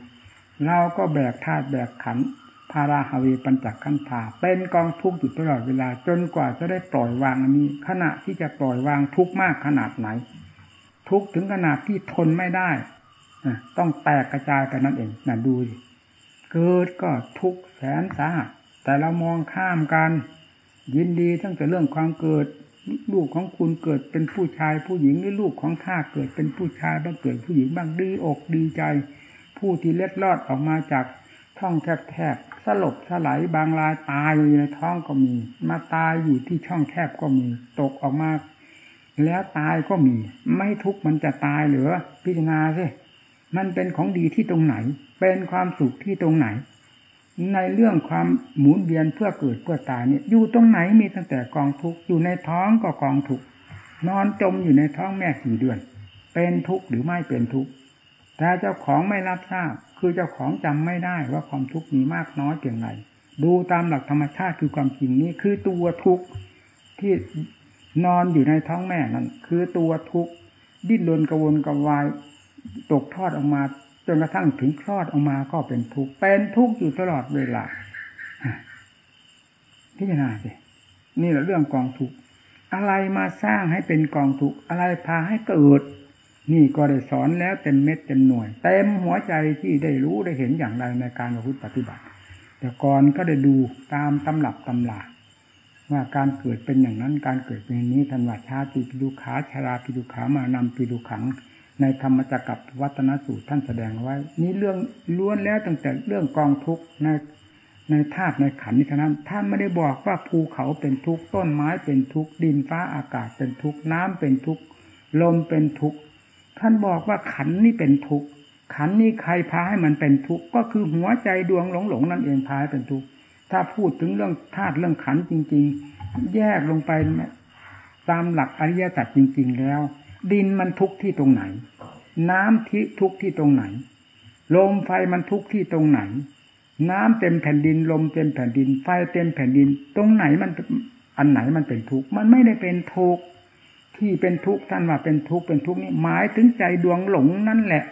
เราก็แบกธาตุแบกขันพาราฮาวีปัญจขันธาเป็นกองทุกข์อยู่ตลอดเวลาจนกว่าจะได้ปล่อยวางอันนี้ ขณะที่จะปล่อยวางทุกข์มากขนาดไหน ทุกถึงขนาดที่ทนไม่ได้ต้องแตกกระจายไปนั่นเองนะดูเกิดก็ทุกแสนสาหัสแต่เรามองข้ามกัน ยินดีทั้งแต่เรื่องความเกิด ลูกของคุณเกิดเป็นผู้ชายผู้หญิงหรือลูกของข้าเกิดเป็นผู้ชายบ้างเกิดผู้หญิงบ้างดีอกดีใจ ผู้ที่เล็ดลอดออกมาจากท้องแคบๆสลบสลายบางรายตายอยู่ในท้องก็มี มาตายอยู่ที่ช่องแคบก็มี ตกออกมา แล้วตายก็มี ไม่ทุกมันจะตายหรือพิจารณาสิมันเป็นของดีที่ตรงไหน เป็นความสุขที่ตรงไหน ในเรื่องความหมุนเวียนเพื่อเกิดเพื่อตายเนี่ยอยู่ตรงไหนมีตั้งแต่กองทุกอยู่ในท้องก็กองทุกนอนจมอยู่ในท้องแม่กี่เดือน เป็นทุกข์หรือไม่เป็นทุกข์แต่เจ้าของไม่รับทราบ คือเจ้าของจำไม่ได้ว่าความทุกข์มีมากน้อยเพียงไรดูตามหลักธรรมชาติคือความจริงนี้คือตัวทุกข์ที่ นอนอยู่ในท้องแม่นั่นคือตัวทุกข์ดิ้นรนกระวนกระวาย ตกทอดออกมาจนกระทั่งถึงคลอดออกมาก็เป็นทุกข์เป็นทุกข์อยู่ตลอดเวลาพิจารณาสินี่แหละเรื่องกองทุกข์อะไรมาสร้างให้เป็นกองทุกข์อะไรพาให้เกิด นี่ก็ได้สอนแล้วเต็มเม็ดเต็มหน่วยเต็มหัวใจที่ได้รู้ได้เห็นอย่างไรในการประพฤติปฏิบัติ แต่ก่อนก็ได้ดูตามตำรับตำลา ว่าการเกิดเป็นอย่างนั้นการเกิดเป็นนี้ทันวัชาติปิดุขาชาราปิดุขามานำปิดุขัง ในธรรมจักรวัฒนสูตรท่านแสดงไว้ นี้เรื่องล้วนแล้วตั้งแต่เรื่องกองทุกข์ในในธาตุในขันนี้เท่านั้นท่านไม่ได้บอกว่าภูเขาเป็นทุกข์ต้นไม้เป็นทุกข์ดินฟ้าอากาศเป็นทุกข์น้ำเป็นทุกข์ลมเป็นทุกข์ท่านบอกว่าขันนี้เป็นทุกข์ขันนี้ใครพาให้มันเป็นทุกข์ก็คือหัวใจดวงหลงหลงนั่นเองพาให้เป็นทุกข์ ถ้าพูดถึงเรื่องธาตุเรื่องขันจริง ๆ แยกลงไปตามหลักอริยสัจจริง ๆ แล้ว ดินมันทุกข์ที่ตรงไหน น้ำที่ทุกข์ที่ตรงไหน ลมไฟมันทุกข์ที่ตรงไหน น้ำเต็มแผ่นดิน ลมเต็มแผ่นดิน ไฟเต็มแผ่นดิน ตรงไหนมันอันไหนมันเป็นทุกข์มันไม่ได้เป็นทุกข์ที่เป็นทุกข์ท่านว่าเป็นทุกข์เป็นทุกข์นี่หมายถึงใจดวงหลงนั่นแหละ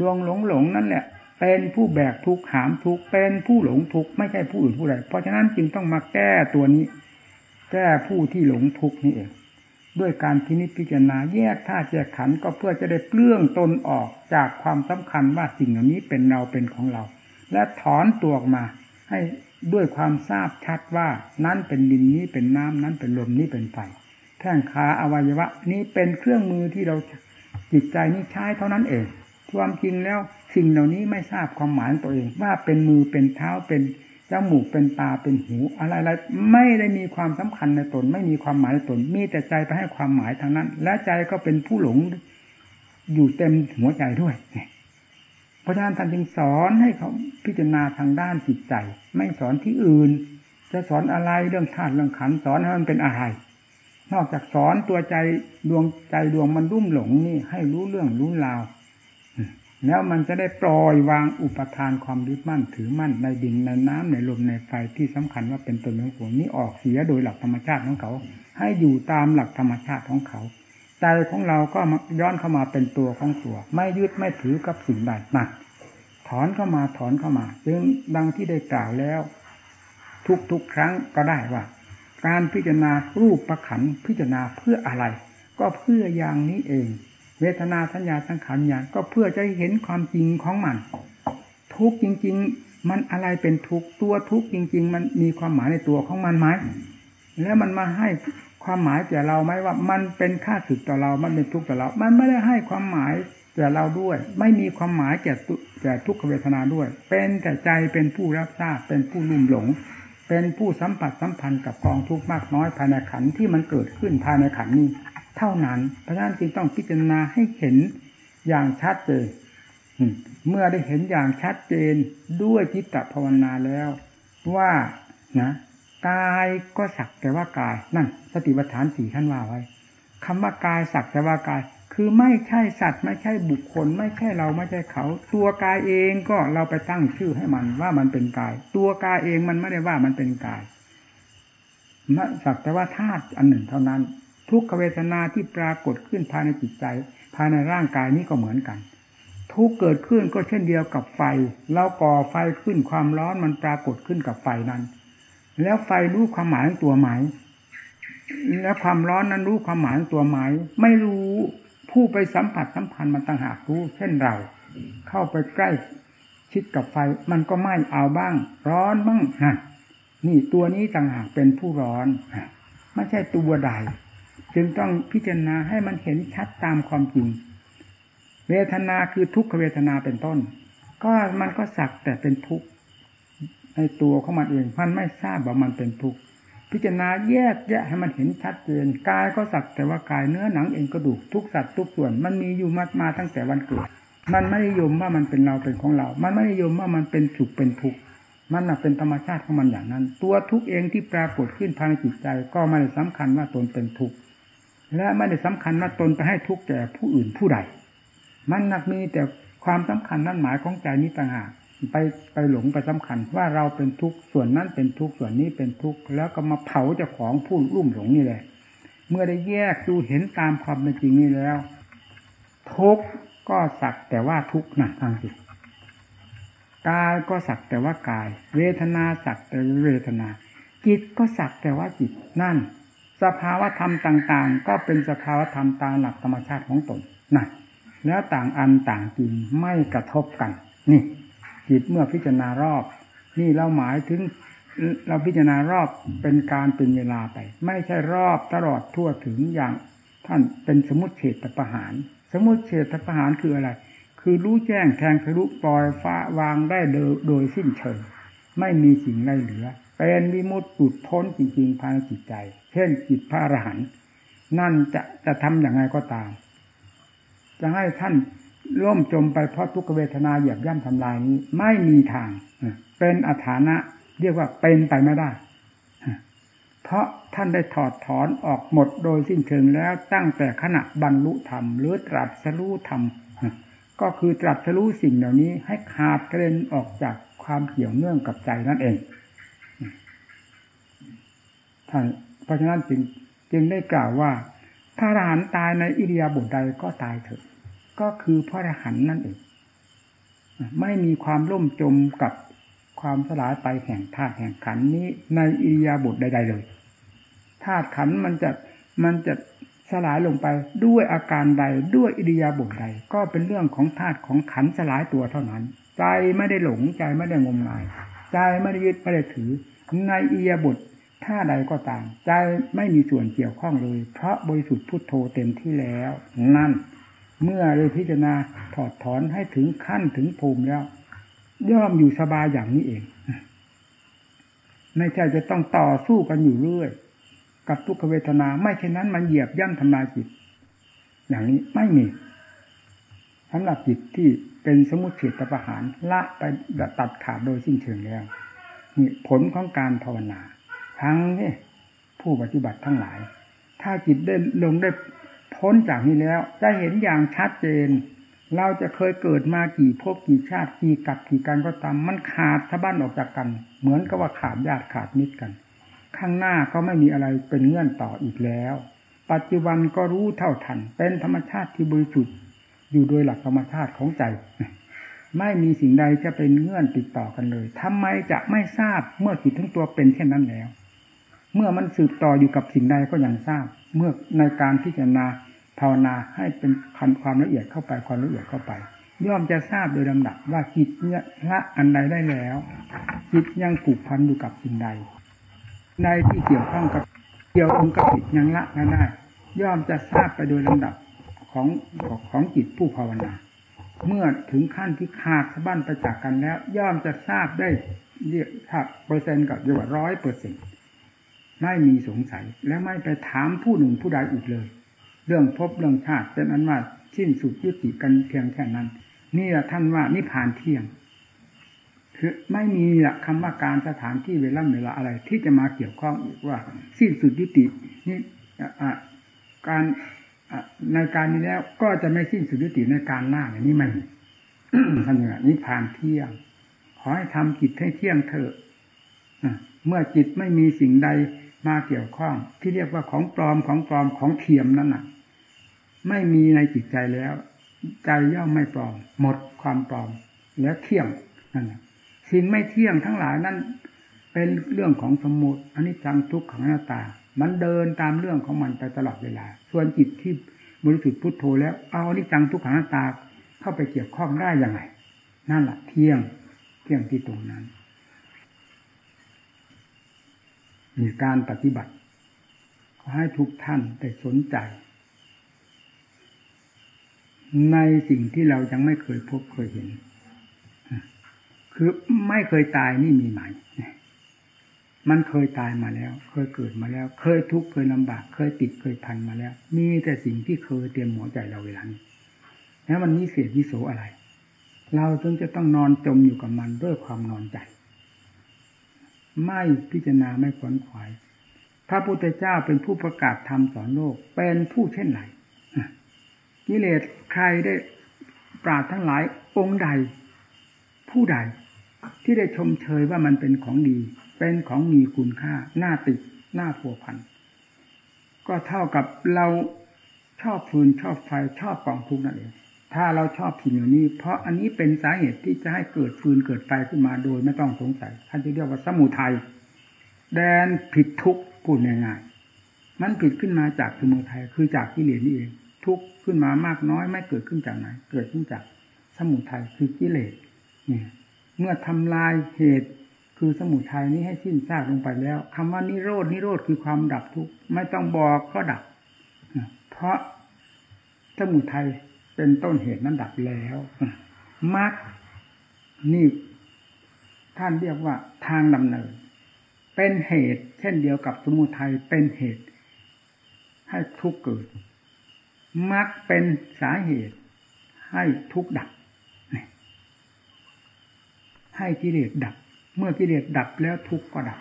ดวงหลงหลงนั่นแหละ เป็นผู้แบกทุกข์หามทุกข์เป็นผู้หลงทุกข์ไม่ใช่ผู้อื่นผู้ใดเพราะฉะนั้นจึงต้องมาแก้ตัวนี้ แก้ผู้ที่หลงทุกข์นี่เองด้วยการพินิจพิจารณาแยกธาตุแยกขันก็เพื่อจะได้เปลื้องตนออกจากความสำคัญว่าสิ่งเหล่านี้เป็นเราเป็นของเรา และถอนตัวออกมา ให้ด้วยความทราบชัดว่านั้นเป็นดินนี้เป็นน้ำนั้นเป็นลมนี้เป็นไฟแข้งขาอวัยวะนี้เป็นเครื่องมือที่เราจิตใจนี้ใช้เท่านั้นเอง ความจริงแล้วสิ่งเหล่านี้ไม่ทราบความหมายตัวเอง ว่าเป็นมือเป็นเท้าเป็นจมูกเป็นตาเป็นหู อะไรอะไรไม่ได้มีความสำคัญในตน ไม่มีความหมายในตน มีแต่ใจไปให้ความหมายทางนั้น และใจก็เป็นผู้หลงอยู่เต็มหัวใจด้วยเพราะฉะนั้นท่านจึงสอนให้เขาพิจารณาทางด้านจิตใจ ไม่สอนที่อื่น จะสอนอะไรเรื่องธาตุเรื่องขันสอนให้มันเป็นอะไร นอกจากสอนตัวใจดวงใจดวงมันรุ่มหลงนี่ให้รู้เรื่องรู้ราว แล้วมันจะได้ปล่อยวางอุปทานความยึดมั่นถือมั่นในดินในน้ำในลมในไฟที่สำคัญว่าเป็นตนของผมนี้ออกเสียโดยหลักธรรมชาติของเขา ให้อยู่ตามหลักธรรมชาติของเขาใจของเราก็ย้อนเข้ามาเป็นตัวของตัว ไม่ยึดไม่ถือกับสิ่งใดมาถอนเข้ามาถอนเข้ามาจึงดังที่ได้กล่าวแล้ว ทุกๆครั้งก็ได้ว่า การพิจารณารูปประขันพิจารณาเพื่ออะไร ก็เพื่ออย่างนี้เอง เวทนาสัญญาสังขารญาณก็เพื่อจะเห็นความจริงของมัน ทุกจริง ๆ มันอะไรเป็นทุกตัวทุกจริง ๆ มันมีความหมายในตัวของมันไหมแล้วมันมาให้ความหมายแก่เราไหมว่า มันเป็นค่าสึกต่อเรา มันเป็นทุกข์ต่อเรา มันไม่ได้ให้ความหมายแก่เราด้วย ไม่มีความหมายแก่แก่ทุกขเวทนาด้วย เป็นแต่ใจเป็นผู้รับทราบเป็นผู้ลุ่มหลง เป็นผู้สัมผัสสัมพันธ์กับกองทุกข์มากน้อยภายในขันที่มันเกิดขึ้นภายในขันนี้ เท่านั้นพระท่านจึงต้องพิจารณาให้เห็นอย่างชัดเจนเมื่อได้เห็นอย่างชัดเจนด้วยจิตตภาวนาแล้ว ว่านะกายก็สักแต่ว่ากายนั่น สติปัฏฐานสี่ท่านว่าไว้คำว่ากายสักแต่ว่ากาย คือไม่ใช่สัตว์ไม่ใช่บุคคล ไม่ใช่เราไม่ใช่เขา ตัวกายเองก็เราไปตั้งชื่อให้มันว่ามันเป็นกาย ตัวกายเองมันไม่ได้ว่ามันเป็นกายสักแต่ว่าธาตุอันหนึ่งเท่านั้น ทุกขเวทนาที่ปรากฏขึ้นภายในจิตใจ ภายในร่างกายนี้ก็เหมือนกัน ทุกเกิดขึ้นก็เช่นเดียวกับไฟเราก่อไฟขึ้นความร้อนมันปรากฏขึ้นกับไฟนั้น แล้วไฟรู้ความหมายของตัวหมายแล้วความร้อนนั้นรู้ความหมายของตัวหมายไม่รู้ผู้ไปสัมผัสสัมพันธ์มันต่างหากรู้ เช่นเรา เข้าไปใกล้ชิดกับไฟมันก็ไหม้เอาบ้าง ร้อนบ้างฮะนี่ตัวนี้ต่างหากเป็นผู้ร้อน ไม่ใช่ตัวใด จึงต้องพิจารณาให้มันเห็นชัดตามความจริง เวทนาคือทุกขเวทนาเป็นต้น ก็มันก็สักแต่เป็นทุกข์ในตัวของมันเองมันไม่ทราบว่ามันเป็นทุกข์พิจารณาแยกแยะให้มันเห็นชัดเจนกายก็สักแต่ว่ากายเนื้อหนังเองกระดูกทุกสัตว์ทุกส่วน มันมีอยู่มามาตั้งแต่วันเกิด มันไม่ได้ยมว่ามันเป็นเราเป็นของเรา มันไม่ได้ยมว่ามันเป็นสุขเป็นทุกข์มันเป็นธรรมชาติของมันอย่างนั้น ตัวทุกเองที่ปรากฏขึ้นภายในจิตใจ ก็ไม่ได้สำคัญว่าตนเป็นทุกข์ และไม่ได้สำคัญว่าตนไปให้ทุกข์แก่ผู้อื่นผู้ใด มันนักมีแต่ความสำคัญนั่นหมายของใจนี้ต่างหากไปไปหลงไปสำคัญว่าเราเป็นทุกข์ส่วนนั้นเป็นทุกข์ส่วนนี้เป็นทุกข์แล้วก็มาเผาเจ้าของผู้รุ่มหลงนี่แหละ เมื่อได้แยกดูเห็นตามความเป็นจริงนี่แล้ว ทุกข์ก็สักแต่ว่าทุกข์นะทางจิกายก็สักแต่ว่ากาย เวทนาสักแต่เวทนา จิตก็สักแต่ว่าจิตนั่น สภาวะธรรมต่าง ๆ ก็เป็นสภาวะธรรมตามหลักธรรมชาติของตนนั่นแล้วต่างอันต่างจริงไม่กระทบกัน นี่จิตเมื่อพิจารณารอบ นี่เราหมายถึงเราพิจารณารอบเป็นการเป็นเวลาไป ไม่ใช่รอบตลอดทั่วถึงอย่างท่านเป็นสมุติเฉตประหาร สมุติเฉตประหารคืออะไร คือรู้แจ้งแทงทะลุปล่อยฟ้าวางได้โดยโดยสิ้นเชิงไม่มีสิ่งใดเหลือ เป็นวิมุตติดพ้นจริงๆภายในจิตใจ เช่นจิตพระอรหันต์นั่นจะจะทำอย่างไรก็ตาม จะให้ท่านล่มจมไปเพราะทุกขเวทนาเหยียบย่ำทำลายนี้ ไม่มีทาง เป็นอาถานะ เรียกว่าเป็นไปไม่ได้ เพราะท่านได้ถอดถอนออกหมดโดยสิ้นเชิงแล้วตั้งแต่ขณะบรรลุธรรม หรือตรัสรู้ธรรม ก็คือตรัสรู้สิ่งเหล่านี้ให้ขาดกระเด็นออกจากความเกี่ยวเนื่องกับใจนั่นเอง เพราะฉะนั้นจึงจึงได้กล่าวว่า พระอรหันต์ตายในอิริยาบถใดก็ตายเถอะ ก็คือพระอรหันต์นั่นเองไม่มีความล่มจมกับความสลายไปแห่งธาตุแห่งขันนี้ในอิริยาบถใด ๆ เลยธาตุขันมันจะมันจะสลายลงไปด้วยอาการใดด้วยอิริยาบถใด ก็เป็นเรื่องของธาตุของขันสลายตัวเท่านั้น ใจไม่ได้หลงใจไม่ได้งมงาย ใจไม่ได้ยึดไม่ได้ถือ ในอิริยาบถ ท่าใดก็ตามใจไม่มีส่วนเกี่ยวข้องเลย เพราะบริสุทธิ์พุทโธเต็มที่แล้ว นั่น เมื่อเลยพิจารณาถอดถอนให้ถึงขั้นถึงภูมิแล้ว ย่อมอยู่สบายอย่างนี้เองไม่ใช่จะต้องต่อสู้กันอยู่เรื่อย กับทุกขเวทนา ไม่เช่นนั้นมันเหยียบย่ำทำลายจิต อย่างนี้ไม่มีสำหรับจิตที่เป็นสมุทเฉตประหารละไปตัดขาดโดยสิ้นเชิงแล้วนี่ผลของการภาวนา ทั้งนี่ผู้ปฏิบัติทั้งหลาย ถ้าจิตได้ลงได้พ้นจากนี้แล้ว จะเห็นอย่างชัดเจน เราจะเคยเกิดมากี่ภพกี่ชาติกี่กับกี่การก็ตาม มันขาดทะบ้านออกจากกัน เหมือนกับว่าขาดญาติขาดมิตรกัน ข้างหน้าก็ไม่มีอะไรเป็นเงื่อนต่ออีกแล้ว ปัจจุบันก็รู้เท่าทัน เป็นธรรมชาติที่บริสุทธิ์อยู่โดยหลักธรรมชาติของใจ ไม่มีสิ่งใดจะเป็นเงื่อนติดต่อกันเลยทำไมจะไม่ทราบเมื่อจิตทั้งตัวเป็นเช่นนั้นแล้ว เมื่อมันสืบต่ออยู่กับสิ่งใดก็ยังทราบ เมื่อในการพิจารณาภาวนาให้เป็นคันความละเอียดเข้าไปความละเอียดเข้าไป ย่อมจะทราบโดยลำดับว่าจิตเนี่ยละอันใดได้แล้ว จิตยังผูกพันอยู่กับสิ่งใดใดที่เกี่ยวข้องกับเกี่ยวองกับจิตยังละนั้นได้ย่อมจะทราบไปโดยลำดับของของจิตผู้ภาวนา เมื่อถึงขั้นที่ขาดสะบั้นไปจากกันแล้ว ย่อมจะทราบได้เรียกถ้าเปอร์เซ็นต์กับเรียกว่าร้อยเปอร์เซ็นต์ ไม่มีสงสัยและไม่ไปถามผู้หนึ่งผู้ใดอีกเลย เรื่องพบเรื่องชาติเป็นอันว่าสิ้นสุดยุติกันเพียงแค่นั้น นี่แหละท่านว่านิพานเที่ยง คือไม่มีละคำว่าการสถานที่เวลาเวลาอะไร ที่จะมาเกี่ยวข้องอีกว่า สิ้นสุดยุตินี่การในการนี้แล้วก็จะไม่สิ้นสุดยุติในการหน้าอย่างนี้ไม่ท่านว่านิพานเที่ยง ขอให้ทำจิตให้เที่ยงเถอะเมื่อจิตไม่มีสิ่งใด มาเกี่ยวข้อง ที่เรียกว่าของปลอมของปลอมของเทียมนั่นน่ะ ไม่มีในจิตใจแล้ว ใจย่อมไม่ปลอม หมดความปลอม แล้วเที่ยงนั่นแหละสิ่งไม่เที่ยงทั้งหลายนั้นเป็นเรื่องของสมมติอันนี้จังทุกขังหน้าตา มันเดินตามเรื่องของมันไปตลอดเวลา ส่วนจิตที่บริสุทธิ์พุทโธแล้วเอาอนิจจังทุกขังหน้าตาเข้าไปเกี่ยวข้องได้ยังไง นั่นแหละเที่ยงเที่ยงที่ตรงนั้น มีการปฏิบัติ ขอให้ทุกท่านได้สนใจ ในสิ่งที่เรายังไม่เคยพบเคยเห็น คือไม่เคยตายนี่มีไหม มันเคยตายมาแล้ว เคยเกิดมาแล้ว เคยทุกข์เคยลำบาก เคยติดเคยพันมาแล้ว มีแต่สิ่งที่เคยเตรียมหัวใจเราเวลานี้แล้วมันมีเสียวิโสอะไร เราจึงจะต้องนอนจมอยู่กับมันด้วยความนอนใจ ไม่พิจารณาไม่ขวนขวาย พระพุทธเจ้าเป็นผู้ประกาศธรรมสอนโลก เป็นผู้เช่นไรกิเลสใครได้ปราดทั้งหลายองค์ใด ผู้ใด ที่ได้ชมเชยว่ามันเป็นของดี เป็นของมีคุณค่าน่าติดน่าผัวพัน ก็เท่ากับเราชอบฟืนชอบไฟชอบกองทุกนั่นเอง ถ้าเราชอบสิ่งเหล่านี้ เพราะอันนี้เป็นสาเหตุที่จะให้เกิดฟืนเกิดไฟขึ้นมาโดยไม่ต้องสงสัยท่านจะเรียกว่าสมุทัยแดนผิดทุกพูดง่ายๆมันผิดขึ้นมาจากสมุทัยคือจากกิเลสนี่เอง ทุกขึ้นมามากน้อยไม่เกิดขึ้นจากไหน เกิดขึ้นจากสมุทัยคือกิเลสเนี่ยเมื่อทำลายเหตุคือสมุทัยนี้ให้สิ้นซากลงไปแล้วคำว่านิโรดนิโรธคือความดับทุกข์ไม่ต้องบอกก็ดับ เพราะสมุทัย เป็นต้นเหตุนั้นดับแล้วมรรคนี่ท่านเรียกว่าทางดำเนิน เป็นเหตุ เช่นเดียวกับสมุทัยเป็นเหตุ ให้ทุกข์เกิดมรรคเป็นสาเหตุ ให้ทุกข์ดับ ให้กิเลสดับ เมื่อกิเลสดับแล้วทุกข์ก็ดับ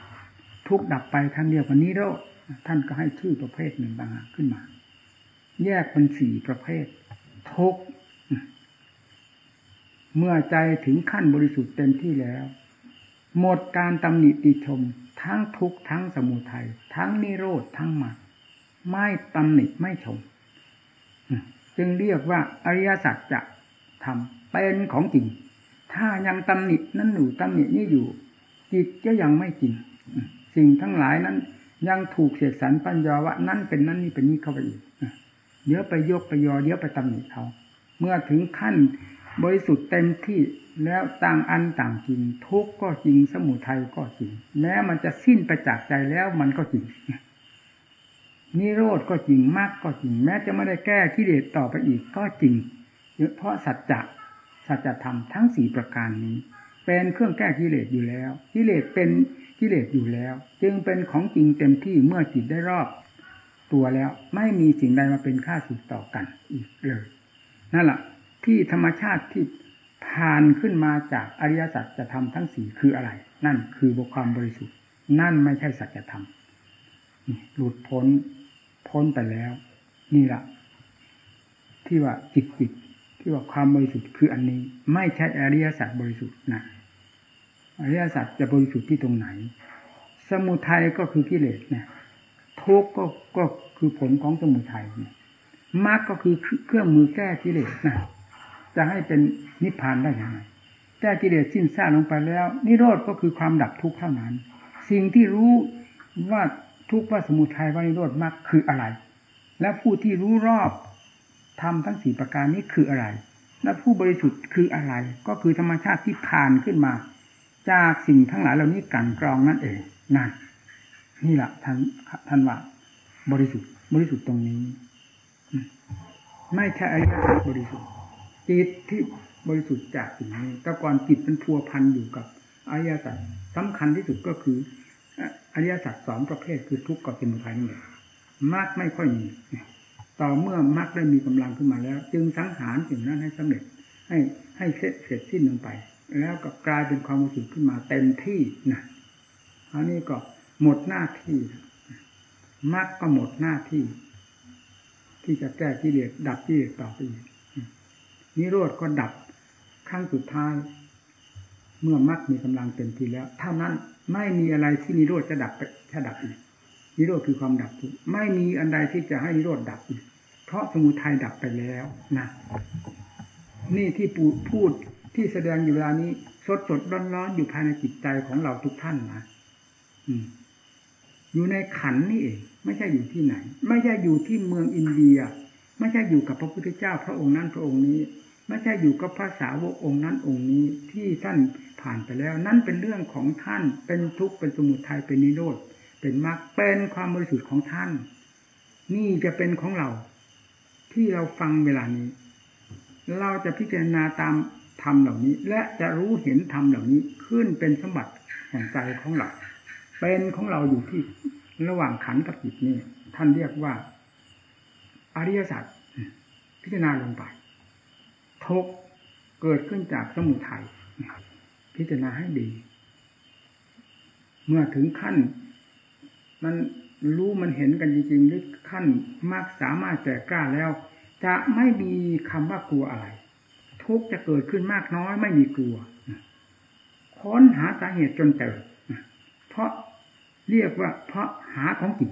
ทุกข์ดับไปท่านเรียกว่านิโรธท่านก็ให้ชื่อประเภทหนึ่งต่างขึ้นมา แยกเป็นสี่ประเภท ทุกเมื่อใจถึงขั้นบริสุทธิ์เต็มที่แล้ว หมดการตำหนิติชม ทั้งทุกทั้งสมุทัยทั้งนิโรธทั้งมรรคไม่ตำหนิไม่ชม จึงเรียกว่าอริยสัจจะทำเป็นของจริง ถ้ายังตำหนินั้นอยู่ตำหนินี่อยู่ จิตก็ยังไม่จริง สิ่งทั้งหลายนั้น ยังถูกเสียสันปัญญาว่านั่นเป็นนั้นนี่เป็นนี่เข้าไปอีก เดี๋ยวไปยกไปยอเดี๋ยวไปตำหนิเขาเมื่อถึงขั้นบริสุทธิ์เต็มที่แล้วต่างอันต่างจริง ทุกก็จริงสมุทัยก็จริง แม้มันจะสิ้นไปจากใจแล้วมันก็จริงนิโรธก็จริงมากก็จริง แม้จะไม่ได้แก้กิเลสต่อไปอีกก็จริงเพราะสัจจะสัจธรรมทั้งสี่ประการนี้ เป็นเครื่องแก้กิเลสอยู่แล้ว กิเลสเป็นกิเลสอยู่แล้ว จึงเป็นของจริงเต็มที่เมื่อจิตได้รอบ ตัวแล้ว ไม่มีสิ่งใดมาเป็นค่าสุดต่อกันอีกเลยนั่นแหละที่ธรรมชาติที่ผ่านขึ้นมาจากอริยสัจจะทำทั้งสี่คืออะไร นั่นคือบความบริสุทธิ์ นั่นไม่ใช่สัจธรรมหลุดพ้นพ้นไปแล้ว นี่แหละที่ว่าจิตจิตที่ว่าความบริสุทธิ์คืออันนี้ ไม่ใช่อริยสัจบริสุทธิ์นะอริยสัจจะบริสุทธิ์ที่ตรงไหน สมุทัยก็คือกิเลสเนี่ย ทุกข์ก็ก็คือผลของสมุทัยมรรคก็คือเครื่องมือแก้กิเลสนะจะให้เป็นนิพพานได้ยังไงแก้กิเลสสิ้นซากลงไปแล้ว นิโรธก็คือความดับทุกข์เท่านั้น สิ่งที่รู้ว่าทุกข์ว่าสมุทัยว่านิโรธมรรคคืออะไร และผู้ที่รู้รอบทำทั้งสี่ประการนี้คืออะไร และผู้บริสุทธิ์คืออะไร ก็คือธรรมชาติที่ผ่านขึ้นมา จากสิ่งทั้งหลายเหล่านี้กันกรองนั่นเองนั่น นี่แหละท่านท่านว่าบริสุทธิ์ บริสุทธิ์ตรงนี้ ไม่ใช่อริยสัจบริสุทธิ์จิตที่บริสุทธิ์จากสิ่งนี้แต่ก่อนจิตเป็นพัวพันอยู่กับอริยสัจสำคัญที่สุดก็คืออริยสัจสองประเภทคือทุกข์กับสมุทัยนี่มากไม่ค่อยมีต่อเมื่อมรรคได้มีกำลังขึ้นมาแล้ว จึงสังหารสิ่งนั้นให้สำเร็จ ให้ให้เสร็จเสร็จสิ้นลงไป แล้วก็กลายเป็นความบริสุทธิ์ขึ้นมาเต็มที่นะอันนี้ก็ หมดหน้าที่มรรคก็หมดหน้าที่ ที่จะแก้กิเลสดับกิเลสต่อไปอีกนิโรธก็ดับครั้งสุดท้าย เมื่อมรรคมีกำลังเต็มที่แล้วเท่านั้นไม่มีอะไรที่นิโรธจะดับไปจะดับอีกนิโรธคือความดับทุกไม่มีอันใดที่จะให้นิโรธดับอีก เพราะสมุทัยดับไปแล้วนะนี่ที่ปูพูดที่แสดงอยู่เวลานี้สดสดร้อนร้อนอยู่ภายในจิตใจของเราทุกท่านนะอืม อยู่ในขันนี่เองไม่ใช่อยู่ที่ไหน ไม่ใช่อยู่ที่เมืองอินเดีย ไม่ใช่อยู่กับพระพุทธเจ้าพระองค์นั้นพระองค์นี้ ไม่ใช่อยู่กับภาษาวกองค์นั้นองค์นี้ที่ท่านผ่านไปแล้ว นั่นเป็นเรื่องของท่านเป็นทุกข์เป็นสมุทัยเป็นนิโรธเป็นมรรคเป็นความบริสุทธิ์ของท่าน นี่จะเป็นของเรา ที่เราฟังเวลานี้ เราจะพิจารณาตามธรรมเหล่านี้ และจะรู้เห็นธรรมเหล่านี้ขึ้นเป็นสมบัติแห่งใจของเรา เป็นของเราอยู่ที่ระหว่างขันกับจิตนี่ท่านเรียกว่า อริยสัจพิจารณาลงไปทุกเกิดขึ้นจากสมุทัยพิจารณาให้ดี เมื่อถึงขั้น มันรู้มันเห็นกันจริงๆหรือขั้นมากสามารถแก่กล้าแล้ว จะไม่มีคำว่ากลัวอะไร ทุกจะเกิดขึ้นมากน้อยไม่มีกลัวค้นหาสาเหตุจนเจอเพราะ เรียกว่า เพราะหาของจริง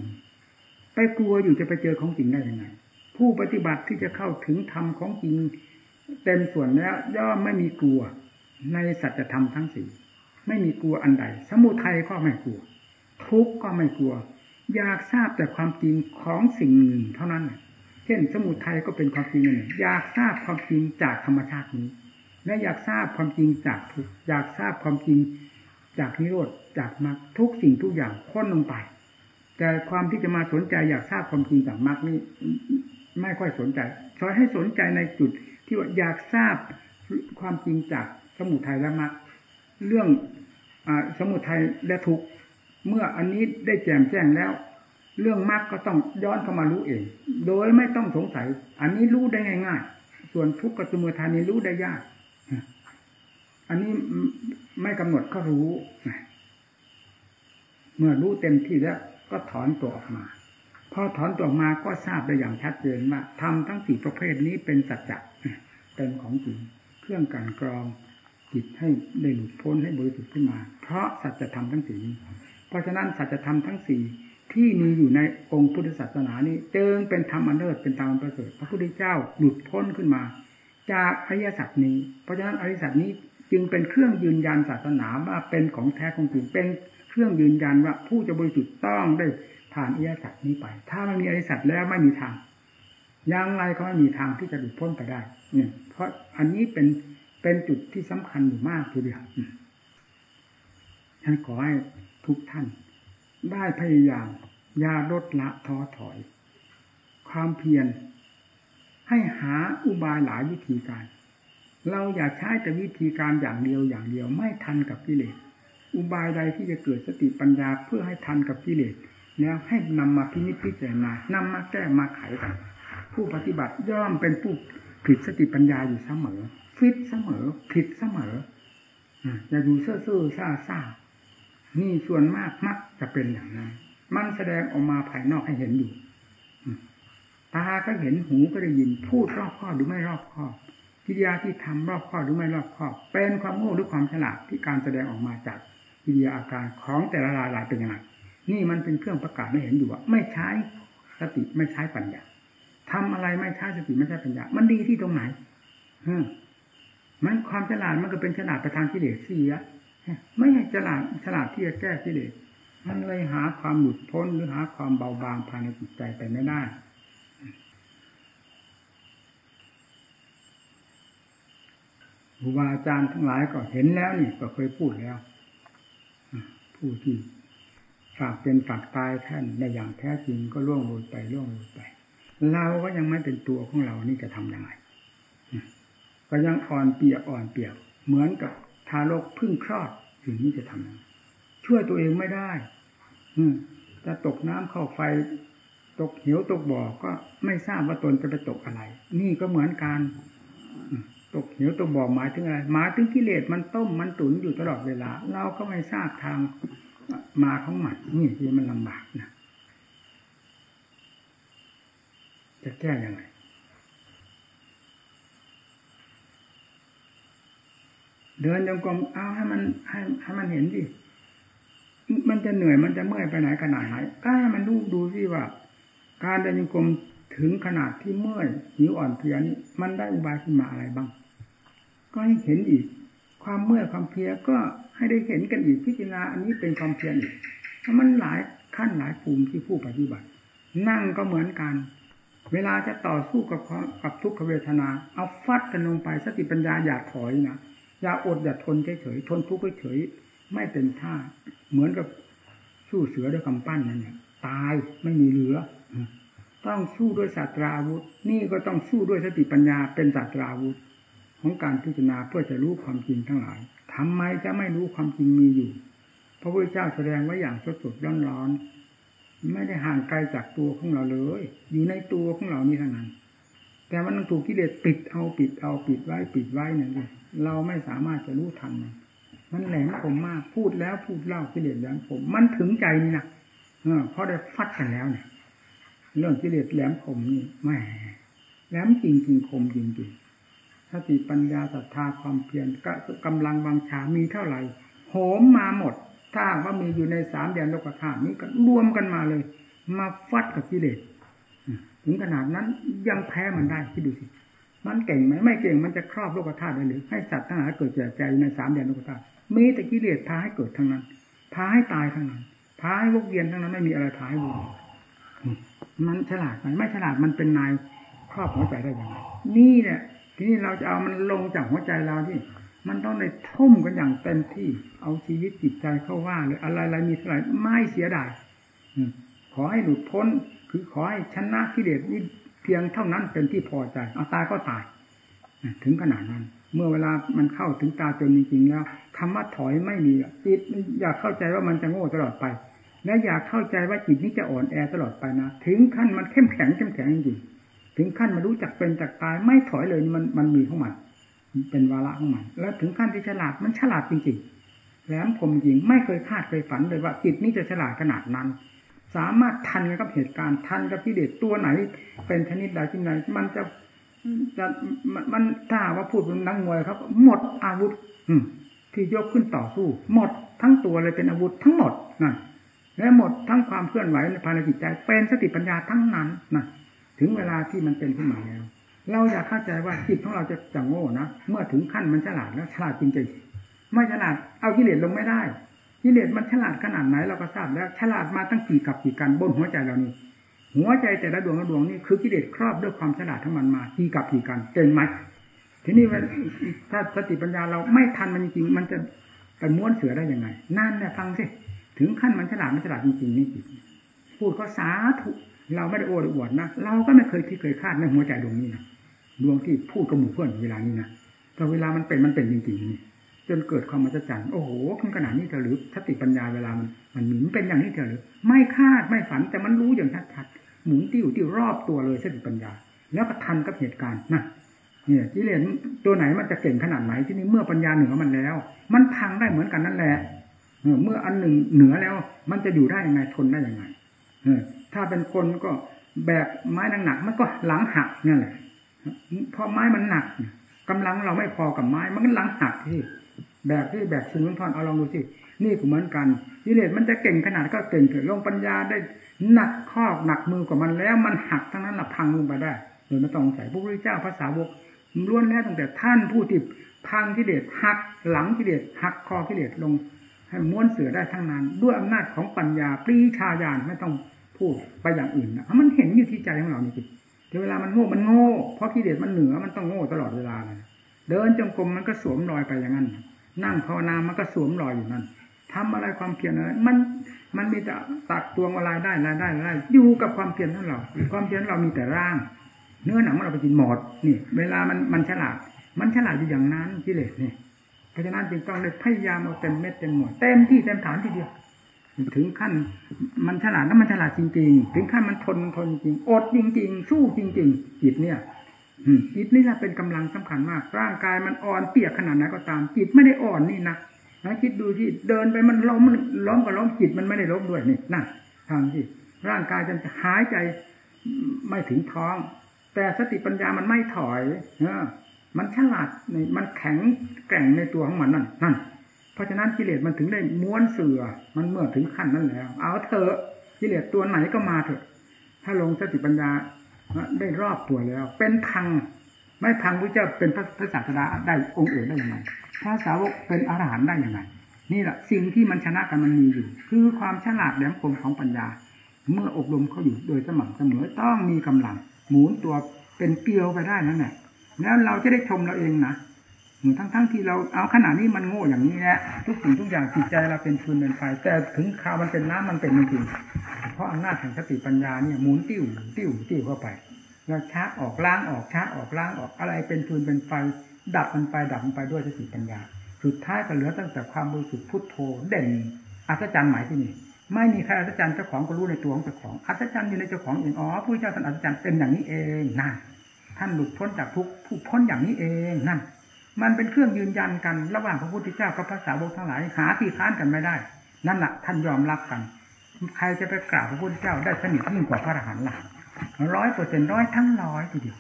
ไปกลัวอยู่จะไปเจอของจริงได้ยังไงผู้ปฏิบัติที่จะเข้าถึงธรรมของจริงเต็มส่วนแล้วย่อมไม่มีกลัว ในสัจธรรมทั้งสี่ไม่มีกลัวอันใด สมุทัยก็ไม่กลัว ทุกข์ก็ไม่กลัว อยากทราบแต่ความจริงของสิ่งหนึ่งเท่านั้นเช่น สมุทัยก็เป็นความจริงหนึ่งอยากทราบความจริงจากธรรมชาตินี้ และอยากทราบความจริงจากทุกอยากทราบความจริง จากนิโรธจากมรรคทุกสิ่งทุกอย่างค้นลงไป แต่ความที่จะมาสนใจอยากทราบความจริงจากมรรคนี้ไม่ค่อยสนใจชอยให้สนใจในจุดที่ว่าอยากทราบความจริงจากสมุทัยและมรรคเรื่องอสมุทัยและทุกเมื่ออันนี้ได้แจ่มแจ้งแล้ว เรื่องมรรคก็ต้องย้อนเข้ามารู้เอง โดยไม่ต้องสงสัย อันนี้รู้ได้ง่าย ๆ ส่วนทุกข์กับสมุทัยนี้รู้ได้ยาก อันนี้ไม่กำหนดก็รู้ เมื่อรู้เต็มที่แล้ว ก็ถอนตัวออกมา พอถอนตัวออกมาก็ทราบได้อย่างชัดเจนว่าทำทั้งสี่ประเภทนี้เป็นสัจจะเป็นของจริงเครื่องกันกรองจิตให้ได้หลุดพ้นให้บริสุทธิ์ขึ้นมา เพราะสัจธรรมทั้งสี่นี้ เพราะฉะนั้นสัจธรรมทั้งสี่ที่มีอยู่ในองค์พุทธศาสนานี้จึงเป็นธรรมอันเลิศเป็นธรรมประเสริฐพระพุทธเจ้าหลุดพ้นขึ้นมา จากอริยสัจนี้ เพราะฉะนั้นอริยสัจนี้ จึงเป็นเครื่องยืนยันศาสนาว่าเป็นของแท้ของจริงเป็นเครื่องยืนยันว่าผู้จะบริสุทธิ์ต้องได้ผ่านอริยสัจนี้ไป ถ้าไม่มีอริยสัจแล้วไม่มีทางยังไงก็ไม่มีทางที่จะหลุดพ้นไปได้เนี่ยเพราะอันนี้เป็นเป็นจุดที่สำคัญอยู่มากทีเดียวฉันขอให้ทุกท่าน ได้พยายามยาลดละท้อถอย ความเพียรให้หาอุบายหลายวิธีการ เราอย่าใช้แต่วิธีการอย่างเดียวอย่างเดียวไม่ทันกับกิเลสอุบายใดที่จะเกิดสติปัญญาเพื่อให้ทันกับกิเลสแล้วให้นำมาพินิจพิจารณานำมาแก้มาไขกัน ผู้ปฏิบัติย่อมเป็นผู้ผิดสติปัญญาอยู่เสมอ ฟิตเสมอ ผิดเสมออย่าดูเซ่อเซ่อซ่าซ่านี่ส่วนมากมักจะเป็นอย่างนั้น มันแสดงออกมาภายนอกให้เห็นอยู่ตาก็เห็นหูก็ได้ยินพูดรอบข้อหรือไม่รอบข้อ กิริยาที่ทำรอบคอบหรือไม่รอบคอบ เป็นความโง่หรือความฉลาดที่การแสดงออกมาจากกิริยาอาการของแต่ละรายรายเป็นยังไงนี่มันเป็นเครื่องประกาศไม่เห็นอยู่ว่าไม่ใช้สติไม่ใช้ปัญญาทำอะไรไม่ใช้สติไม่ใช้ปัญญา มันดีที่ตรงไหนมันความฉลาดมันก็เป็นฉลาดประทานกิเลสเสียไม่ใช่ฉลาดฉลาดที่จะแก้กิเลสมันเลยหาความหลุดพ้นหรือหาความเบาบางภายในจิตใจไปไม่ได้ ครูบาอาจารย์ทั้งหลายก็เห็นแล้วนี่ก็เคยพูดแล้วผู้ที่ฝากเป็นฝากตายท่านในอย่างแท้จริงก็ล่วงโรยไปล่วงโรยไป เราก็ยังไม่เป็นตัวของเรานี่จะทํำยังไงก็ยังอ่อนเปียกอ่อนเปียก เหมือนกับทารกพึ่งคลอดสิ่งนี้จะทำยังไงช่วยตัวเองไม่ได้ อืจะตกน้ำเข้าไฟ ตกเหวตกบ่อก็ไม่ทราบว่าตนจะไปตกอะไร นี่ก็เหมือนกัน ตกเหวตกบ่อหมายถึงอะไรหมายถึงกิเลสมันต้มมันตุนอยู่ตลอดเวลา เราก็ไม่ทราบทางมาของมันนี่ที่มันลำบากนะจะแก้ยังไงเดินจงกรมเอาให้มันให้ให้มันเห็นดิมันจะเหนื่อยมันจะเมื่อยไปไหนขนาดไหนก็ให้มันดูดูสิว่า การเดินจงกรม ถึงขนาดที่เมื่อยหิวอ่อนเพลียนี่มันได้อุบายขึ้นมาอะไรบ้าง ก็ให้เห็นอีก ความเมื่อยความเพลียก็ให้ได้เห็นกันอีกพิจารณาอันนี้เป็นความเพียรอีกมันหลายขั้นหลายภูมิที่ผู้ปฏิบัติ นั่งก็เหมือนกัน เวลาจะต่อสู้กับกับทุกขเวทนา เอาฟัดกันลงไปสติปัญญาอย่าถอยนะอย่าอดอย่าทนเฉยๆทนทุกข์เฉยไม่เป็นท่า เหมือนกับสู้เสือด้วยกำปั้นนั่นเนี่ยตายไม่มีเหลือ ต้องสู้ด้วยศาสตราวุธ นี่ก็ต้องสู้ด้วยสติปัญญาเป็นศาสตราวุธ ของการพิจารณาเพื่อจะรู้ความจริงทั้งหลายทำไมจะไม่รู้ความจริงมีอยู่ พระพุทธเจ้าแสดงไว้อย่างสดสดร้อนร้อนไม่ได้ห่างไกลจากตัวของเราเลย อยู่ในตัวของเรานี่เท่านั้น แต่มันถูกกิเลสปิดเอาปิดเอาปิดไว้ปิดไว้นั่นเองเราไม่สามารถจะรู้ทันมันมันแหลมคมมากพูดแล้วพูดเล่ากิเลสแหลมคมมันถึงใจนี่นะเพราะได้ฟัดกันแล้วเนี่ย เรื่องกิเลสแหลมคมนี่แม่แหลมจริงจริงคมจริงจริงสติปัญญาศรัทธาความเพียรกำลังวังชามีเท่าไหร่โหมมาหมด ถ้าว่ามีอยู่ในสามแดนโลกธาตุนี้ก็รวมกันมาเลย มาฟัดกับกิเลสถึงขนาดนั้นยังแพ้มันได้คิดดูสิมันเก่งไหมไม่เก่งมันจะครอบโลกธาตุได้หรือให้สัตว์ทั้งหลายเกิดแก่ใจในสามแดนโลกธาตุมีแต่กิเลสพาให้เกิดทั้งนั้นพาให้ตายทั้งนั้นพาให้วกเวียนทั้งนั้นไม่มีอะไรพาให้วน มันฉลาดไหมไม่ฉลาดมันเป็นนายครอบหัวใจได้ยังไงนี่เนี่ยทีนี้เราจะเอามันลงจากหัวใจเราที่ มันต้องได้ทุ่มกันอย่างเต็มที่ เอาชีวิตจิตใจเข้าว่าเลยอะไรอะไรมีเท่าไหร่ไม่เสียดายขอให้หลุดพ้น คือขอให้ชนะกิเลสนี่เพียงเท่านั้นเป็นที่พอใจเอาตายก็ตายถึงขนาดนั้น เมื่อเวลามันเข้าถึงตาจนจริงๆแล้วคำว่าถอยไม่มีจิตอยากเข้าใจว่ามันจะโง่ตลอดไป และอยากเข้าใจว่าจิตนี้จะอ่อนแอตลอดไปนะถึงขั้นมันเข้มแข็งเข้มแข็งจริงถึงขั้นมารู้จักเป็นจักตายไม่ถอยเลยมันมันมีของมันเป็นวาระของมันแล้วถึงขั้นที่ฉลาดมันฉลาดจริงๆแหลมคมจริงไม่เคยคาดเคยฝันเลยว่าจิตนี้จะฉลาดขนาดนั้น สามารถทันกับเหตุการณ์ทันกับพิเดชตัวไหน เป็นชนิดใดที่ไหน มันจะจะมันถ้าว่าพูดเป็นนักมวยครับหมดอาวุธ อืที่ยกขึ้นต่อสู้ หมดทั้งตัวเลยเป็นอาวุธทั้งหมดนั่น และหมดทั้งความเคลื่อนไหวในภายในจิตใจ เป็นสติปัญญาทั้งนั้นนั่นถึงเวลาที่มันเป็นขึ้นมาแล้ว เราอยากเข้าใจว่าจิตของเราจะจะโง่นะเมื่อถึงขั้นมันฉลาดแล้วฉลาดจริงๆไม่ฉลาดเอากิเลสลงไม่ได้กิเลสมันฉลาดขนาดไหนเราก็ทราบแล้ว ฉลาดมาตั้งกี่กับกี่กันบนหัวใจเรานี่หัวใจแต่ละดวงละดวงนี่คือกิเลสครอบด้วยความฉลาดทั้งมันมากี่กับกี่กันเก่งไหมทีนี้ถ้าสติปัญญาเราไม่ทันมันจริงมันจะไปม้วนเสือได้ยังไง นั่นเนี่ยฟังสิ ถึงขั้นมันฉลาดมันฉลาดจริงๆนี่จิตพูดก็สาธุเราไม่ได้โอ้อวดนะเราก็ไม่เคยที่เคยคาดในหัวใจดวงนี้นะดวงที่พูดกับหมู่เพื่อนเวลานี้นะแต่เวลามันเป็นมันเป็นจริงๆนี่จนเกิดความมหัศจรรย์โอ้โหถึงขนาดนี้เธอหรือสติปัญญาเวลามันมันหมุนเป็นอย่างนี้เธอหรือไม่คาดไม่ฝันแต่มันรู้อย่างชัดๆหมุนติ้วติ้วรอบตัวเลยสติปัญญา แล้วก็ทันกับเหตุการณ์นะเนี่ยกิเลสตัวไหนมันจะเก่งขนาดไหนที่นี่เมื่อปัญญาเหนือมันแล้ว มันพังได้เหมือนกันนั่นแหละ เมื่ออันหนึ่งเหนือแล้ว มันจะอยู่ได้ยังไงทนได้ยังไงถ้าเป็นคนก็แบกไม้หนักๆมันก็หลังหักนั่นแหละเพราะไม้มันหนักกำลังเราไม่พอกับไม้ มันก็หลังหักที่แบกที่แบกชิงทอนเอาลองดูสินี่ก็เหมือนกันกิเลสมันจะเก่งขนาดก็เก่งเถอะลงปัญญาได้หนักข้อหนักมือกว่ามันแล้ว มันหักทั้งนั้นละพังลงไปได้โดยไม่ต้องใส่พระพุทธเจ้าภาษาวกล้วนแล้วตั้งแต่ท่านผู้ที่พังกิเลสหักหลังกิเลสหักคอกิเลสลง ให้ม้วนเสือได้ทั้งนั้น ด้วยอำนาจของปัญญาปรีชาญาณไม่ต้องพูดไปอย่างอื่นนะมันเห็นอยู่ที่ใจของเรานี่สิแต่เวลามันโง่มันโง่เพราะกิเลสมันเหนือมันต้องโง่ตลอดเวลาเลยเดินจงกรมมันก็สวมรอยไปอย่างนั้น นั่งภาวนามันก็สวมรอยอยู่นั่นทำอะไรความเพียรอะไรมันมันมีแต่ตักตวงอะไรได้รายได้รายอยู่กับความเพียรของเรา ความเพียรเรามีแต่ร่าง เนื้อหนังเราไปกินหมดนี่ เวลามันมันฉลาด มันฉลาดอยู่อย่างนั้นกิเลสเนี่เพ ราะฉะนั้นจึงต้องเลยพยายามเอาเต็มเม็ดเต็มหมดเต็มที่เต็มฐานทีเดียวถึงขั้นมันฉลาดแล้วมันฉลาดจริง ๆ ถึงขั้นมันทนทนจริง อดจริง ๆ สู้จริง ๆ จิตเนี่ยจิตนี่แหละเป็นกำลังสำคัญมาก ร่างกายมันอ่อนเปียกขนาดไหนก็ตาม จิตไม่ได้อ่อนนี่นะนะคิดดูที่เดินไปมันล้มล้มก็ล้มจิตมันไม่ได้ล้มด้วยนี่นะทางที่ร่างกายจะหายใจไม่ถึงท้อง แต่สติปัญญามันไม่ถอยเมันฉลาดในมันแข็งแกร่งในตัวของมันนั่นนั่นเพราะฉะนั้นกิเลสมันถึงได้ม้วนเสือ มันเมื่อถึงขั้นนั้นแล้ว เอาเถอะกิเลสตัวไหนก็มาเถอะ ถ้าลงสติปัญญาได้รอบตัวแล้ว เป็นพัง ไม่พังพระเจ้าเป็นพระพระศาสดาได้องค์อื่นได้ยังไงพระสาวกเป็นอรหันต์ได้ยังไงนี่แหละสิ่งที่มันชนะกันมันมีอยู่ คือความฉลาดแหลมคมของปัญญา เมื่ออบรมเขาอยู่โดยสม่ำเสมอต้องมีกำลัง หมุนตัวเป็นเกลียวไปได้นั่นแหละ แล้วเราจะได้ชมเราเองนะทั้งๆทที่เราเอาขนาดนี้มันโง่อย่างนี้แหละทุกสิ่งทุกอย่างจิตใจเราเป็นฟืนเป็นไฟแต่ถึงข่าวมันเป็นน้ำมันเป็นจริงเพราะอำนาจแห่งสติปัญญาเนี่ยหมุนติ้วติ้วติ้วเข้าไปเราชักออกล้างออกชักออกล้างออกอะไรเป็นฟืนเป็นไฟ ดับมันไปดับมันไปด้วยสติปัญญา สุดท้ายก็เหลือตั้งแต่ความบริสุทธิ์พุทโธเด่นอัศจรรย์หมายที่นี่ไม่มีใครอัศจรรย์เจ้าของก็รู้ในตัวของเจ้าของอัศจรรย์อยู่ในเจ้าของเองอ๋อผู้เจ้าท่านอัศจรรย์เป็นอย่างนี้เองนั่น ท่านหลุดพ้นจากทุกผู้พ้นอย่างนี้เองนั่นมันเป็นเครื่องยืนยันกันระหว่างพระพุทธเจ้ากับพระสาวกทั้งหลายหาที่ค้านกันไม่ได้ นั่นแหละท่านยอมรับกัน ใครจะไปกราบพระพุทธเจ้าได้สนิทยิ่งกว่าพระอรหันต์ล่ะร้อยเปอร์เซ็นต์ร้อยทั้งร้อยทีเดียว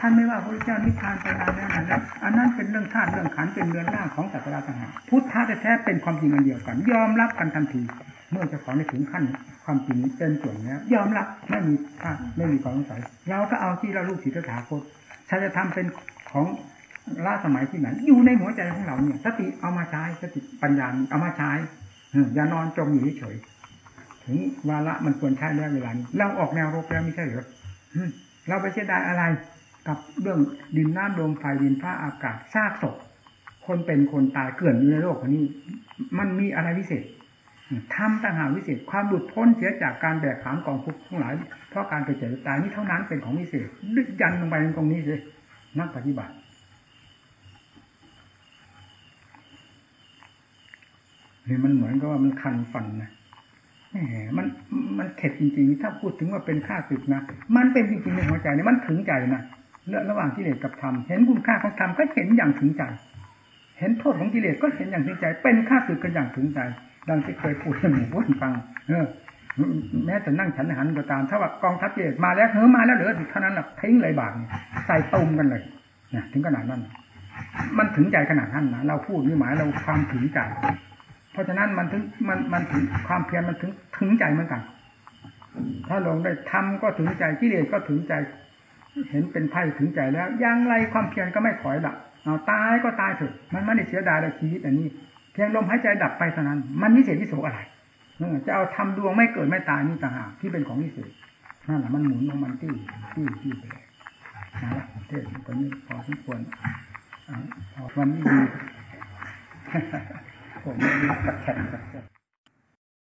ท่านไม่ว่าพระเจ้านิพพานไปนานแล้วนนแล้วอันนั้นเป็นเรื่องธาตุเรื่องขันเป็นเรือนร่างของสัตว์ราต่างหากพุทธะแท้ๆเป็นความจริงอันเดียวกัน ยอมรับกันทันที เมื่อเจ้าของได้ถึงขั้นความจริงเต็มส่วนแล้วยอมรับไม่มีท่าไม่มีความสงสัยเราก็เอาที่เราลูกศิษย์ตถาคตถ้าจะทำเป็นของล่าสมัยที่ไหนอยู่ในหัวใจของเราเนี่ย สติเอามาใช้สติปัญญาเอามาใช้อย่านอนจมอยู่เฉยถึงวาระมันควรใช้แล้วเวลานี้เราออกแนวรบแล้วไม่ใช่เหรอเราไปเสียดายอะไรกับเรื่องดินน้ำลมไฟดินฟ้าอากาศซากศพคนเป็นคนตายเกลื่อนอยู่ในโลกนี้ มันมีอะไรพิเศษ ทำต่างหากวิเศษ ความหลุดพ้นเสียจากการแบกหามกองทุกข์ทั้งหลาย เพราะการเกิดเจ็บตายนี้เท่านั้นเป็นของวิเศษดึกยันลงไปตรงนี้เลยนักปฏิบัติเนี่มันเหมือนกับว่ามันคันฟันนะแหมมันมันเข็ดจริงๆ ถ้าพูดถึงว่าเป็นค่าศึกนะ มันเป็นจริงๆในหัวใจเนี่ยมันถึงใจนะเรื่องระหว่างกิเลสกับธรรมเห็นคุณค่าของธรรมก็เห็นอย่างถึงใจ เห็นโทษของกิเลสก็เห็นอย่างถึงใจ เป็นค่าศึกกันอย่างถึงใจ ดังที่เคยพูดให้หมู่บ้านฟัง เออ แม้แต่นั่งฉันหารก็ตาม ถ้าว่ากองทัพเลสมาแล้วเฮ้มาแล้วเหลือเท่านั้นแหละทิ้งเลยบาปใส่ตุ่มกันเลยนะถึงขนาดนั้น มันถึงใจขนาดนั้นนะเราพูดนี่หมายเราความถึงใจ เพราะฉะนั้นมันถึงมันมันถึงความเพียรมันถึงถึงใจเหมือนกัน ถ้าลงได้ทำก็ถึงใจกิเลสก็ถึงใจ เห็นเป็นไพ่ถึงใจแล้วยังไรความเพียรก็ไม่ถอยดับเอาตายก็ตายเถอะมันไม่ได้เสียดายเลยชีวิตอันนี้ เพียงลมหายใจดับไปเท่านั้น มันวิเศษวิโสอะไรจะเอาทำดวงไม่เกิดไม่ตายนี่ต่างหากที่เป็นของวิเศษนั่นแหละมันหมุนลงมันที่ที่ที่ไปเลยนะละเทศตอนนี้พอสมควรวันนี้ดีผมไม่รู้กัดแข็งกัดแข็ง